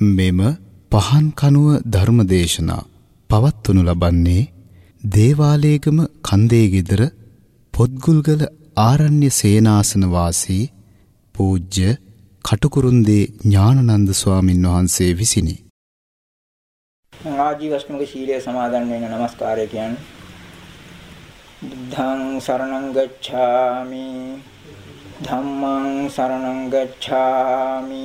මෙම පහන් කනුව ධර්මදේශනා පවත්වනු ලබන්නේ දේවාලේගම කන්දේ ගෙදර පොත්ගුල්ගල ආරණ්‍ය සේනාසන වාසී පූජ්‍ය කටුකුරුන්දේ ඥානනන්ද ස්වාමින් වහන්සේ විසිනි. ආජීවශ්මක ශීලයේ සමාදන් වෙන নমස්කාරය කියන්නේ. බුද්ධං සරණං ගච්ඡාමි. ධම්මං සරණං ගච්ඡාමි.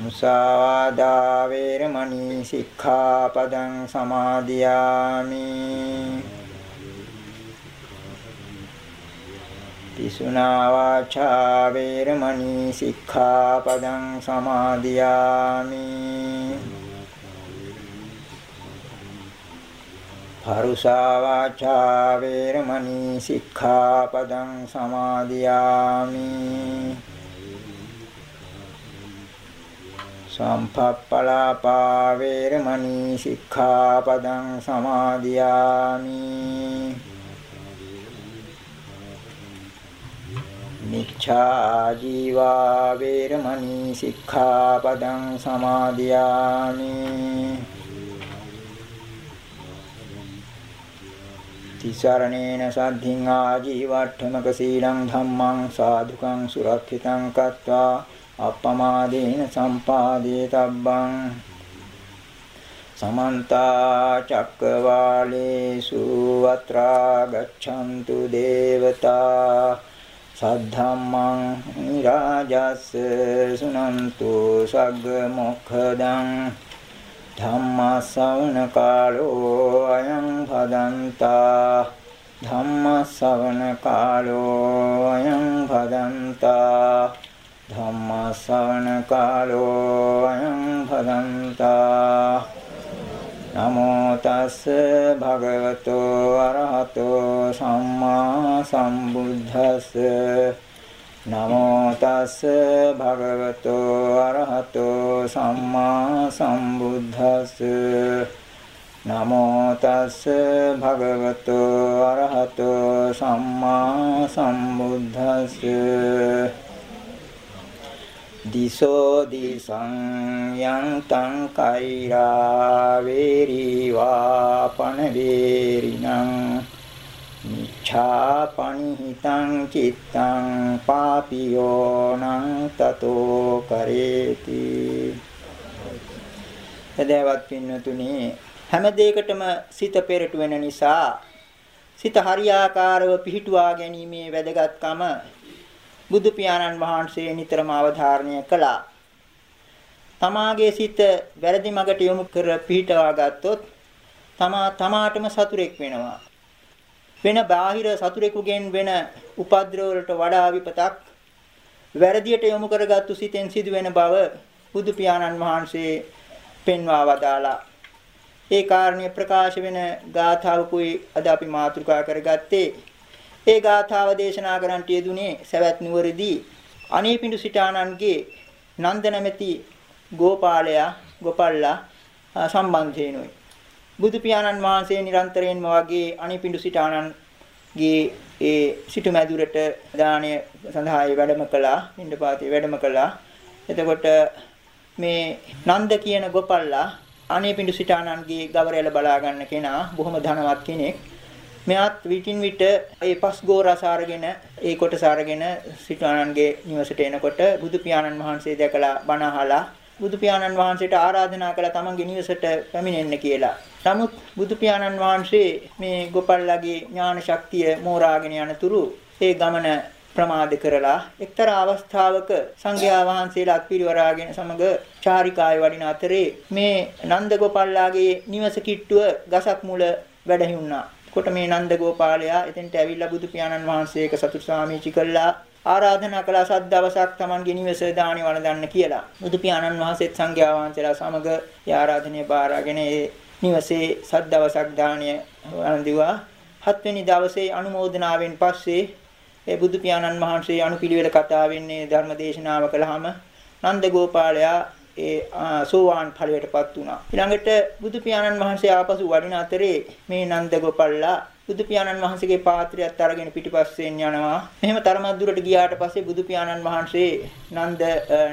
මුසාවාදා වේරමණී සික්ඛාපදං සමාදියාමි. තිසුනා වාචා වේරමණී සික්ඛාපදං සමාදියාමි. පරුසා වාචා වේරමණී සික්ඛාපදං සමාදියාමි. සම්පප්පලාපා වේරමණී සික්ඛාපදං සමාදියාමි. මිච්ඡා ජීවා වේරමණී සික්ඛාපදං සමාදියාමි. තිසරණේන සද්ධින් ආජීවට්ඨමක සීලං ධම්මං සාදුකං සුරක්ෂිතං කତ୍වා අප්පමාදේන සම්පාදේ තබ්බං සමන්ත චක්කවාලේසු අත්‍රා ගච්ඡන්තු දේවතා සද්ධම්මං නිරාජස් සුනන්තු සග්ග මොක්ඛදං ධම්මස්සවන කාලෝ අයං භදන්තා ධම්මස්සවන කාලෝ අයං භදන්තා ධම්මස්සවන කාලෝ අයං භදන්තා නමෝ තස් භගවතෝ අරහතෝ සම්මා සම්බුද්දස්ස නමෝ තස් භගවතෝ අරහතෝ සම්මා සම්බුද්දස්ස නමෝ තස් භගවතෝ අරහතෝ සම්මා සම්බුද්දස්ස දිසෝ දිසං යං තං කෛරා වේරි වාපන වේරිණං මිච්ඡාපනිහිතං චිත්තං පාපියෝනං තතෝ කරේති එදේවත් පින්නතුනි හැම දෙයකටම සිත පෙරට වෙන නිසා සිත හරියාකාරව පිහිටුවා ගැනීමේ වැදගත්කම බුදු පියාණන් වහන්සේ නිතරම අවධාරණය කළා. තමාගේ සිත වැරදි මගට යොමු කර පිහිටවා ගත්තොත් තමා තමාටම සතුරෙක් වෙනවා. වෙන බාහිර සතුරෙකුගෙන් වෙන උපද්‍රව වලට වඩා විපතක් වැරදියට යොමු කරගත්තු සිතෙන් සිදුවෙන බව බුදු පියාණන් වහන්සේ පෙන්වා වදාලා. ඒ කාරණේ ප්‍රකාශ වෙන ගාථාවකුයි අද අපි මාතෘකා කරගත්තේ ඒ ගාථාව දේශනා කරන්නට යෙදුනේ සවැත් නුවරදී අනීපිඬු සිටානන්ගේ නන්ද නැමැති ගෝපාලයා ගෝපල්ලා සම්බන්ධේනොයි. බුදු පියාණන් වහන්සේ නිරන්තරයෙන්ම වගේ අනිපිඬු සිටානන්ගේ ඒ සිටු මැදුරට දාණය සඳහා වැඩම කළා. නිණ්ඩපාතේ වැඩම කළා. එතකොට මේ නන්ද කියන ගොපල්ලා අනිපිඬු සිටානන්ගේ ගවරයල බලා ගන්න කෙනා බොහොම ධනවත් කෙනෙක්. මෙයාත් විටින් විට ඒ පස් ගෝරස අරගෙන ඒ කොටස අරගෙන සිටානන්ගේ නිවසට එනකොට බුදු පියාණන් වහන්සේ දැකලා බණ අහලා බුදු පියාණන් වහන්සේට ආරාධනා කළා තමන්ගේ නිවසට පැමිණෙන්න කියලා. නමුත් බුදු පියාණන් වහන්සේ මේ ගෝපල්ලාගේ ඥාන ශක්තිය මෝරාගෙන යනතුරු ඒ ගමන ප්‍රමාද කරලා එක්තරා අවස්ථාවක සංඝයා වහන්සේලා අත්පිරිවරාගෙන සමග චාරිකාවේ වඩින අතරේ මේ නන්ද ගෝපල්ලාගේ නිවස කිට්ටුව ගසක් මුල වැඩහිුණා. කොට මේ නන්ද ගෝපාලයා එතෙන්ට ඇවිල්ලා බුදු පියාණන් වහන්සේක සතුටු සාමීචි කළා ආරාධනා කළා සත් දවසක් Tamanගේ නිවස දානි වළඳන්න කියලා. බුදු පියාණන් වහන්සේත් සංඝයා වහන්සේලා සමග ඒ ආරාධනය බාරගෙන ඒ නිවසේ සත් දවසක් දානය වළඳුවා. හත්වෙනි දවසේ අනුමෝදනාවෙන් පස්සේ ඒ බුදු පියාණන් වහන්සේ අනුපිළිවෙල කතාවෙන් මේ ධර්ම දේශනාව කළාම නන්ද ගෝපාලයා ඒ සෝවාන් ඵලයටපත් වුණා. ඊළඟට බුදු පියාණන් වහන්සේ ආපසු වඩින අතරේ මේ නන්ද ගෝපල්ලා බුදු පියාණන් වහන්සේගේ පාත්‍රයත් අරගෙන පිටිපස්සෙන් යනවා. මෙහෙම තරමක් දුරට ගියාට පස්සේ බුදු පියාණන් වහන්සේ නන්ද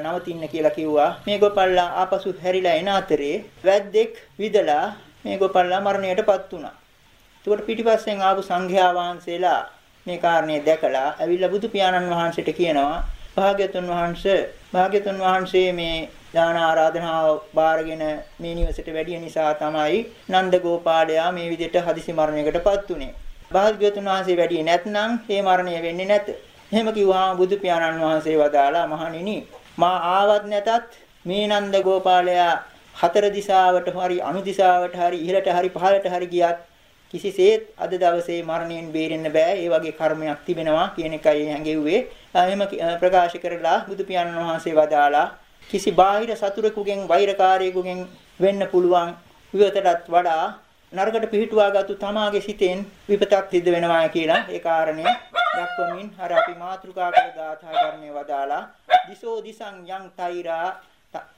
නවතින්න කියලා කිව්වා. මේ ගෝපල්ලා ආපසු හැරිලා එන අතරේ වැද්දෙක් විදලා මේ ගෝපල්ලා මරණයටපත් වුණා. එතකොට පිටිපස්සෙන් ආපු සංඝයා වහන්සේලා මේ කාරණේ දැකලා ඇවිල්ලා බුදු පියාණන් වහන්සේට කියනවා භාග්‍යතුන් වහන්සේ භාග්‍යතුන් වහන්සේ මේ දාන ආරාධනාව බාරගෙන මේ නිවසට වැඩිය නිසා තමයි නන්ද ගෝපාලයා මේ විදිහට හදිසි මරණයකටපත් උනේ. භාග්‍යවතුන් වහන්සේ වැඩි නැත්නම් මේ මරණය වෙන්නේ නැත. එහෙම කිව්වහම බුදු පියාණන් වහන්සේ වදාලා මහණෙනි මා ආවත් නැතත් මේ නන්ද ගෝපාලයා හතර දිශාවට හරි අනු දිශාවට හරි ඉහළට හරි පහළට හරි ගියත් කිසිසේත් අද දවසේ මරණයෙන් බේරෙන්න බෑ. ඒ වගේ කර්මයක් තිබෙනවා කියන එකයි හැඟෙව්වේ. එහෙම ප්‍රකාශ කරලා බුදු පියාණන් වහන්සේ වදාලා කිසි බාහිර සතුරෙකුගෙන් වෛරකාරයෙකුගෙන් වෙන්න පුළුවන් විවතටත් වඩා නරකට පිහිටුවාගත්තු තමාගේ සිතෙන් විපතක් සිද්ධ වෙනවා කියලා ඒ කාරණය දක්වමින් අර අපි මාතෘකා කළ ගාථා ධර්මයේ වදාලා දිසෝ දිසං යං තෛරා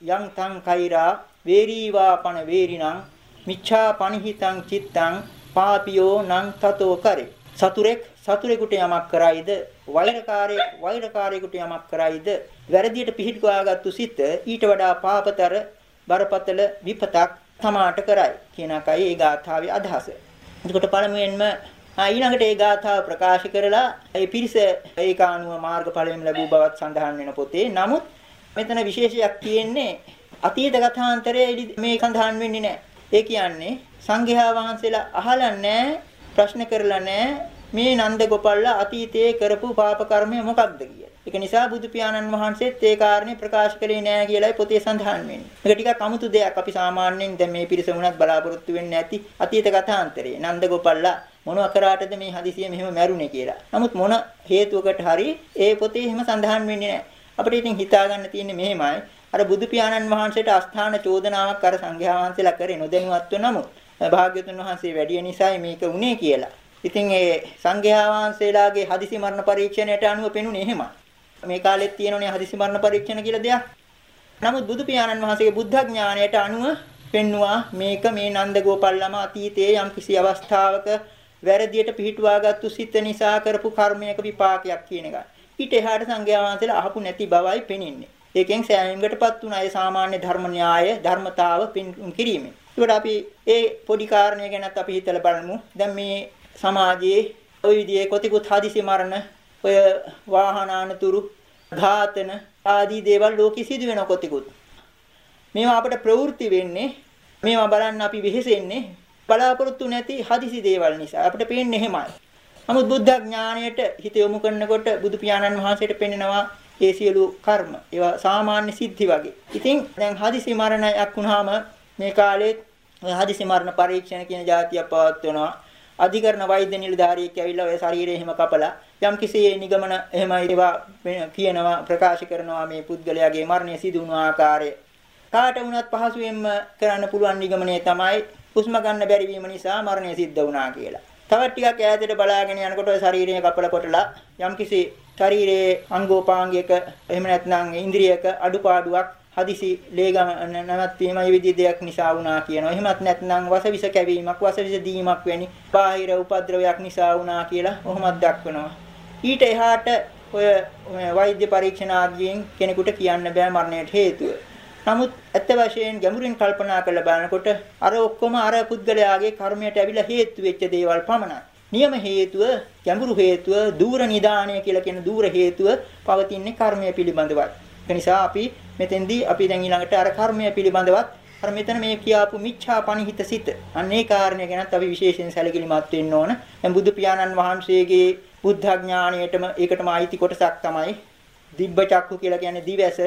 යං තං කෛරා වේරීවා පන වේරිණං මිච්ඡා පනිහිතං චිත්තං පාපියෝ නං තතෝ කරේ සතුරෙක් සතුරෙකුට යමක් කරයිද වෛරකාරයෙක් වෛරකාරයෙකුට යමක් කරයිද වැරදියට පිහිටුවාගත්තු සිත ඊට වඩා පාපතර බරපතල විපතක් තමාට කරයි කියන එකයි ඒ ගාථාවේ අදහස. එතකොට පළමුවෙන්ම ඊළඟට ඒ ගාථාව ප්‍රකාශ කරලා ඒ පිරිස ඒකානුව මාර්ගඵලයෙන් ලැබූ බවත් සඳහන් වෙන පොතේ. නමුත් මෙතන විශේෂයක් තියෙන්නේ අතීත කථාන්තරයේ මේ සඳහන් වෙන්නේ නැහැ. ඒ කියන්නේ සංඝයා වහන්සේලා අහලා නැහැ ප්‍රශ්න කරලා නැහැ මේ නන්ද ගෝපල්ලා අතීතයේ කරපු පාප කර්මය මොකක්ද කියලා. ඒක නිසා බුදු පියාණන් වහන්සේත් ඒ කාරණේ ප්‍රකාශ කළේ නෑ කියලායි පොතේ සඳහන් වෙන්නේ. මේක ටිකක් අමුතු දෙයක්. අපි සාමාන්‍යයෙන් දැන් මේ පිරිස වුණත් බලාපොරොත්තු වෙන්නේ නැති අතීත කථාන්තරේ. නන්ද ගෝපල්ලා මොනව කරාටද මේ හදිසිය මෙහෙම මැරුණේ කියලා. නමුත් මොන හේතුවකට හරි ඒ පොතේ එහෙම සඳහන් වෙන්නේ නෑ. අපිට ඉතින් හිතා ගන්න තියෙන්නේ මෙහෙමයි. අර බුදු පියාණන් වහන්සේට අස්ථාන චෝදනාවක් අර සංඝයා වහන්සේලා කරේ නොදැනුවත්ව නමුත් භාග්‍යතුන් වහන්සේ වැඩි නිසායි මේක උනේ කියලා. ඉතින් ඒ සංඝයා වහන්සේලාගේ හදිසි මරණ පරීක්ෂණයට අනුව පෙනුනේ එහෙමයි. මේ කාලෙත් තියෙනනේ හදිසි මරණ පරීක්ෂණ කියලා දෙයක්. නමුත් බුදු පියාණන් වහන්සේගේ බුද්ධ ඥාණයට අනුව පෙන්නවා මේක මේ නන්දගෝපල්ලම අතීතයේ යම් කිසි අවස්ථාවක වැරදියට පිහිටුවාගත්තු සිත නිසා කරපු කර්මයක විපාකයක් කියන එකයි. ඊට එහාට සංඝයා වහන්සේලා අහපු නැති බවයි පෙනෙන්නේ. ඒකෙන් සෑහීමකටපත් වුණා ඒ සාමාන්‍ය ධර්ම න්‍යාය ධර්මතාව පින් කිරීමෙන්. ඒකට අපි ඒ පොඩි කාරණය ගැනත් අපි හිතලා බලමු. දැන් මේ සමාජයේ ওই විදිහේ කොතිකුත් හදිසි මරණ ඔය වාහන අනතුරු ඝාතන ආදී දේවල් ලෝකෙ සිදු වෙන කොතිකුත් මේවා අපිට ප්‍රවෘත්ති වෙන්නේ මේවා බලන්න අපි වෙහෙසෙන්නේ බලාපොරොත්තු නැති හදිසි දේවල් නිසා අපිට පේන්නේ එහෙමයි නමුත් බුද්ධ ඥාණයට හිත යොමු කරනකොට බුදු පියාණන් වහන්සේට පෙන්නවා ඒ සියලු කර්ම ඒවා සාමාන්‍ය සිද්ධි වගේ. ඉතින් දැන් හදිසි මරණයක් වුණාම මේ කාලේ හදිසි මරණ පරීක්ෂණ කියන જાතියක් පවත්වනවා. අධිකරණ වෛද්‍ය නිලධාරියෙක් ඇවිල්ලා ඔය ශරීරය එහෙම කපලා යම් කිසි නිගමන එහෙම ඒවා කියනවා ප්‍රකාශ කරනවා මේ පුද්ගලයාගේ මරණය සිදු වුණු ආකාරය. කාට වුණත් පහසුවෙන්ම කරන්න පුළුවන් නිගමනය තමයි හුස්ම ගන්න බැරි වීම නිසා මරණය සිද්ධ වුණා කියලා. තවත් ටිකක් ඈතට බලාගෙන යනකොට ඔය ශරීරය කපලා කොටලා යම් කිසි ශරීරයේ අංගෝපාංගයක එහෙම නැත්නම් ඉන්ද්‍රියක අඩුපාඩුවක් හදිසි ලේගම නැවැත්වීම මේ විදිහ දෙයක් නිසා වුණා කියනවා. එහෙමත් නැත්නම් වසවිස කැවීමක්, වසවිස දීමක් වැනි බාහිර උපද්‍රවයක් නිසා වුණා කියලා ඔහොමත් දක්වනවා. ඊට එහාට ඔය වෛද්‍ය පරීක්ෂණ ආදියෙන් කෙනෙකුට කියන්න බෑ මරණයට හේතුව. නමුත් ඇත්ත වශයෙන් ගැඹුරින් කල්පනා කරලා බලනකොට අර ඔක්කොම අර පුද්ගලයාගේ කර්මයට ඇවිල්ලා හේතු වෙච්ච දේවල් පමණයි. නියම හේතුව, ගැඹුරු හේතුව, දූර නිදාණය කියලා කියන දූර හේතුව පවතින්නේ කර්මය පිළිබඳවයි. ඒ නිසා අපි මෙතෙන්දී අපි දැන් ඊළඟට අර කර්මය පිළිබඳවත් අර මෙතන මේ කියාපු මිච්ඡා පනිහිත සිත. අන්න ඒ කාරණය ගැනත් අපි විශේෂයෙන් සැලකිලිමත් වෙන්න ඕන. දැන් බුදු පියාණන් වහන්සේගේ බුද්ධ ඥාණයටම ඒකටම අයිති කොටසක් තමයි දිබ්බ චක්කු කියලා කියන්නේ දිවැස.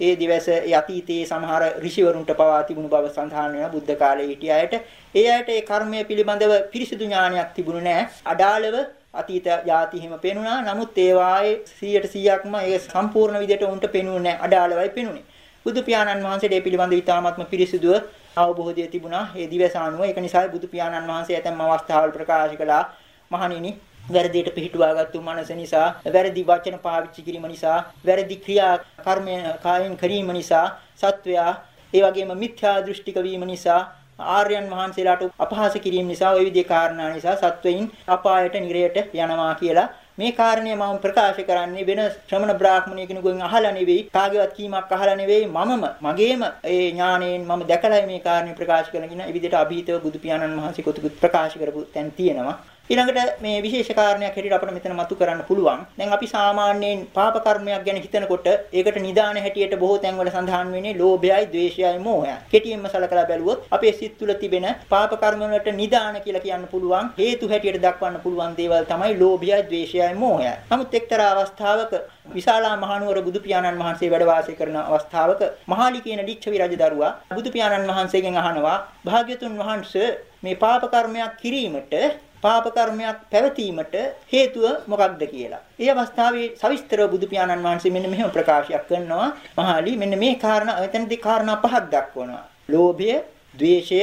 ඒ දිවැස ඒ අතීතයේ සමහර ඍෂිවරුන්ට පවා තිබුණු බව සඳහන් වෙනවා බුද්ධ කාලයේ හිටිය අයට. ඒ අයට ඒ කර්මය පිළිබඳව පිරිසිදු ඥානයක් තිබුණේ නැහැ. අඩාලව අතීත ಜಾති හිම පෙනුණා. නමුත් ඒවායේ 100%ක්ම ඒ සම්පූර්ණ විදිහට උන්ට පෙනුනේ නැහැ. අඩාලවයි පෙනුනේ. බුදු පියාණන් වහන්සේට ඒ පිළිබඳව ඉතාමත්ම පිරිසිදුව අවබෝධය තිබුණා. ඒ දිවසානුව ඒක නිසා බුදු පියාණන් වහන්සේ ඇතැම් අවස්ථාවල ප්‍රකාශ කළා මහණෙනි වැරදියට පිහිටුවාගත්තු මනස නිසා වැරදි වචන පාවිච්චි කිරීම නිසා වැරදි ක්‍රියා කර්මය කායෙන් කිරීම නිසා සත්වයා ඒ වගේම මිත්‍යා දෘෂ්ටික වීම නිසා ආර්යයන් වහන්සේලාට අපහාස කිරීම නිසා ওই විදිහේ කාරණා නිසා සත්වයින් අපායට නිරයට යනවා කියලා. මේ කාරණය මම ප්‍රකාශ කරන්නේ වෙන ශ්‍රමණ බ්‍රාහ්මණය කෙනෙකුගෙන් අහලා නෙවෙයි කාගේවත් කීමක් අහලා නෙවෙයි මමම මගේම ඒ ඥාණයෙන් මම දැකලා මේ කාරණේ ප්‍රකාශ කරගෙන ඒ විදිහට අභීතව බුදු පියාණන් වහන්සේ කොතුකුත් ප්‍රකාශ කරපු තැන් තියෙනවා. ඊළඟට මේ විශේෂ කාරණයක් හැටියට අපිට මෙතන මතු කරන්න පුළුවන්. දැන් අපි සාමාන්‍යයෙන් පාප කර්මයක් ගැන හිතනකොට ඒකට නිදාන හැටියට බොහෝ තැන්වල සඳහන් වෙන්නේ ලෝභයයි, ද්වේෂයයි, මෝහයයි. කෙටියෙන්ම සලකලා බැලුවොත් අපේ සිත් තුළ තිබෙන පාප කර්ම වලට නිදාන කියලා කියන්න පුළුවන් හේතු හැටියට දක්වන්න පුළුවන් දේවල් තමයි ලෝභයයි, ද්වේෂයයි, මෝහයයි. නමුත් එක්තරා අවස්ථාවක විශාලා මහනුවර බුදු පියාණන් වහන්සේ වැඩ වාසය කරන අවස්ථාවක මහාලි කියන ලිච්ඡවි රජදරුවා බුදු පියාණන් වහන්සේගෙන් අහනවා භාග්‍යතුන් වහන්සේ මේ පාප කර්මයක් කිරීමට පාප කර්මයක් පැවතීමට හේතුව මොකක්ද කියලා. ඒ අවස්ථාවේ සවිස්තරව බුදු පියාණන් වහන්සේ මෙන්න මෙහෙම ප්‍රකාශයක් කරනවා. මහාලි මෙන්න මේ කාරණා එතනදී කාරණා පහක් දක්වනවා. ලෝභය, ද්වේෂය,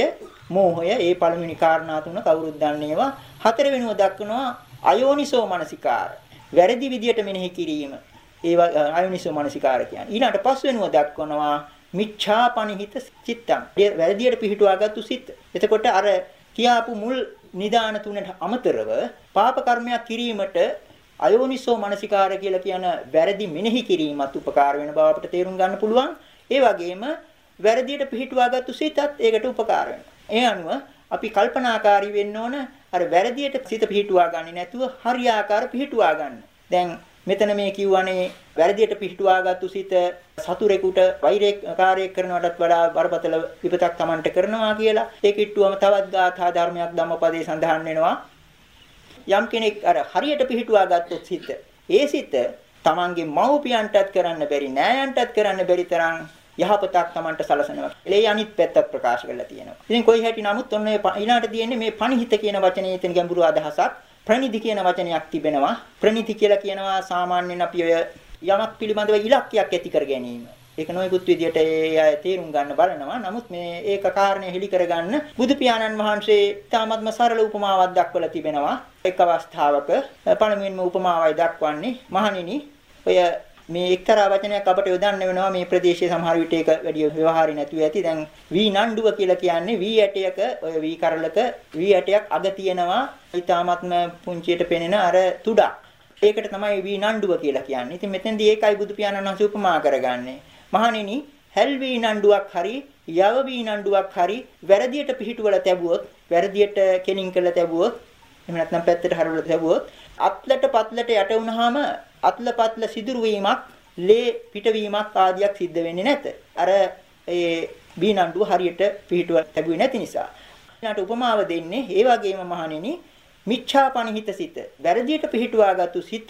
මෝහය ඒ පළවෙනි කාරණා තුන කවුරුත් දන්නේවා. හතරවෙනිව දක්වනවා අයෝනිසෝ මනසිකාර. වැරදි විදියට මෙනෙහි කිරීම. ඒ අයෝනිසෝ මනසිකාර කියන්නේ. ඊළඟට පස්වෙනිව දක්වනවා මිච්ඡාපනිහිත චිත්තං. වැරදියට පිහිටුවාගත්තු සිත්. එතකොට අර කියාපු මුල් නිදාන තුනට අමතරව පාප කර්මයක් කිරීමට අයෝනිසෝ මනසිකාර කියලා කියන වැරදි මෙනෙහි කිරීමත් උපකාර වෙන බව අපිට තේරුම් ගන්න පුළුවන්. ඒ වගේම වැරදියට පිහිටුවාගත්තු සිතත් ඒකට උපකාර ඒ අනුව අපි කල්පනාකාරී වෙන්න ඕන අර වැරදියට සිත පිහිටුවා ගන්නේ නැතුව හරියාකාර පිහිටුවා ගන්න. දැන් මෙතන මේ කියවනේ වැරදියට පිහිටුවාගත්තු සිත සතුරෙකුට වෛරකාරයක් කරනවටත් වඩා බරපතල විපතක් Tamanට කරනවා කියලා ඒ කිට්ටුවම තවත් ගාථා ධර්මයක් ධම්මපදයේ සඳහන් වෙනවා යම් කෙනෙක් අර හරියට පිහිටුවාගත්තොත් සිත ඒ සිත Tamanගේ මව්පියන්ටත් කරන්න බැරි නෑයන්ටත් කරන්න බැරි තරම් යහපතක් Tamanට සලසනවා. ඒ අනිත් පැත්ත ප්‍රකාශ කරලා තියෙනවා. ඉතින් කොයි හැටි නමුත් ඔන්න ඊළාට තියෙන්නේ මේ පණිහිත කියන වචනේ එතන ගැඹුරු අදහසක්. ප්‍රනිධි කියන වචනයක් තිබෙනවා. ප්‍රනිධි කියලා කියනවා සාමාන්‍යයෙන් අපි ඔය යමක් පිළිබඳව ඉලක්කයක් ඇති කර ගැනීම. ඒක නොයෙකුත් විදියට ඒ අය තේරුම් ගන්න බලනවා. නමුත් මේ ඒක කාරණේ හෙලි කරගන්න බුදු පියාණන් වහන්සේ තාමත්ම සරල උපමාවක් දක්වලා තිබෙනවා. එක් අවස්ථාවක පළමුවෙන්ම උපමාවයි දක්වන්නේ මහණෙනි ඔය මේ එක්තරා වචනයක් අපට යොදන්න වෙනවා මේ ප්‍රදේශයේ සමහර විට ඒක වැඩි ව්‍යවහාරي නැතුව ඇති. දැන් වී නණ්ඩුව කියලා කියන්නේ වී ඇටයක ඔය වී කරලක වී ඇටයක් අග තියෙනවා. ඊ타මත්ම පුංචියට පෙනෙන අර තුඩක්. ඒකට තමයි වී නණ්ඩුව කියලා කියන්නේ. ඉතින් මෙතෙන්දී ඒකයි බුදු පියාණන් වහන්සේ උපමා කරගන්නේ. මහණෙනි හැල් වී නණ්ඩුවක් හරි යව වී නණ්ඩුවක් හරි වැරදියට පිහිටුවල තැබුවොත් වැරදියට කෙලින් කරලා තැබුවොත් එහෙම නැත්නම් පැත්තට හරවලා තැබුවොත් අත්ලට පත්ලට යට වුනහම අත්ල පත්ල සිදුරු වීමක්, ලේ පිටවීමක් ආදියක් සිද්ධ වෙන්නේ නැත. අර ඒ බීනණ්ඩුව හරියට පිහිටුව ලැබුවේ නැති නිසා. ඊට උපමාව දෙන්නේ ඒ වගේම මහණෙනි මිච්ඡාපනිහිත සිත. වැරදියට පිහිටුවාගත්තු සිත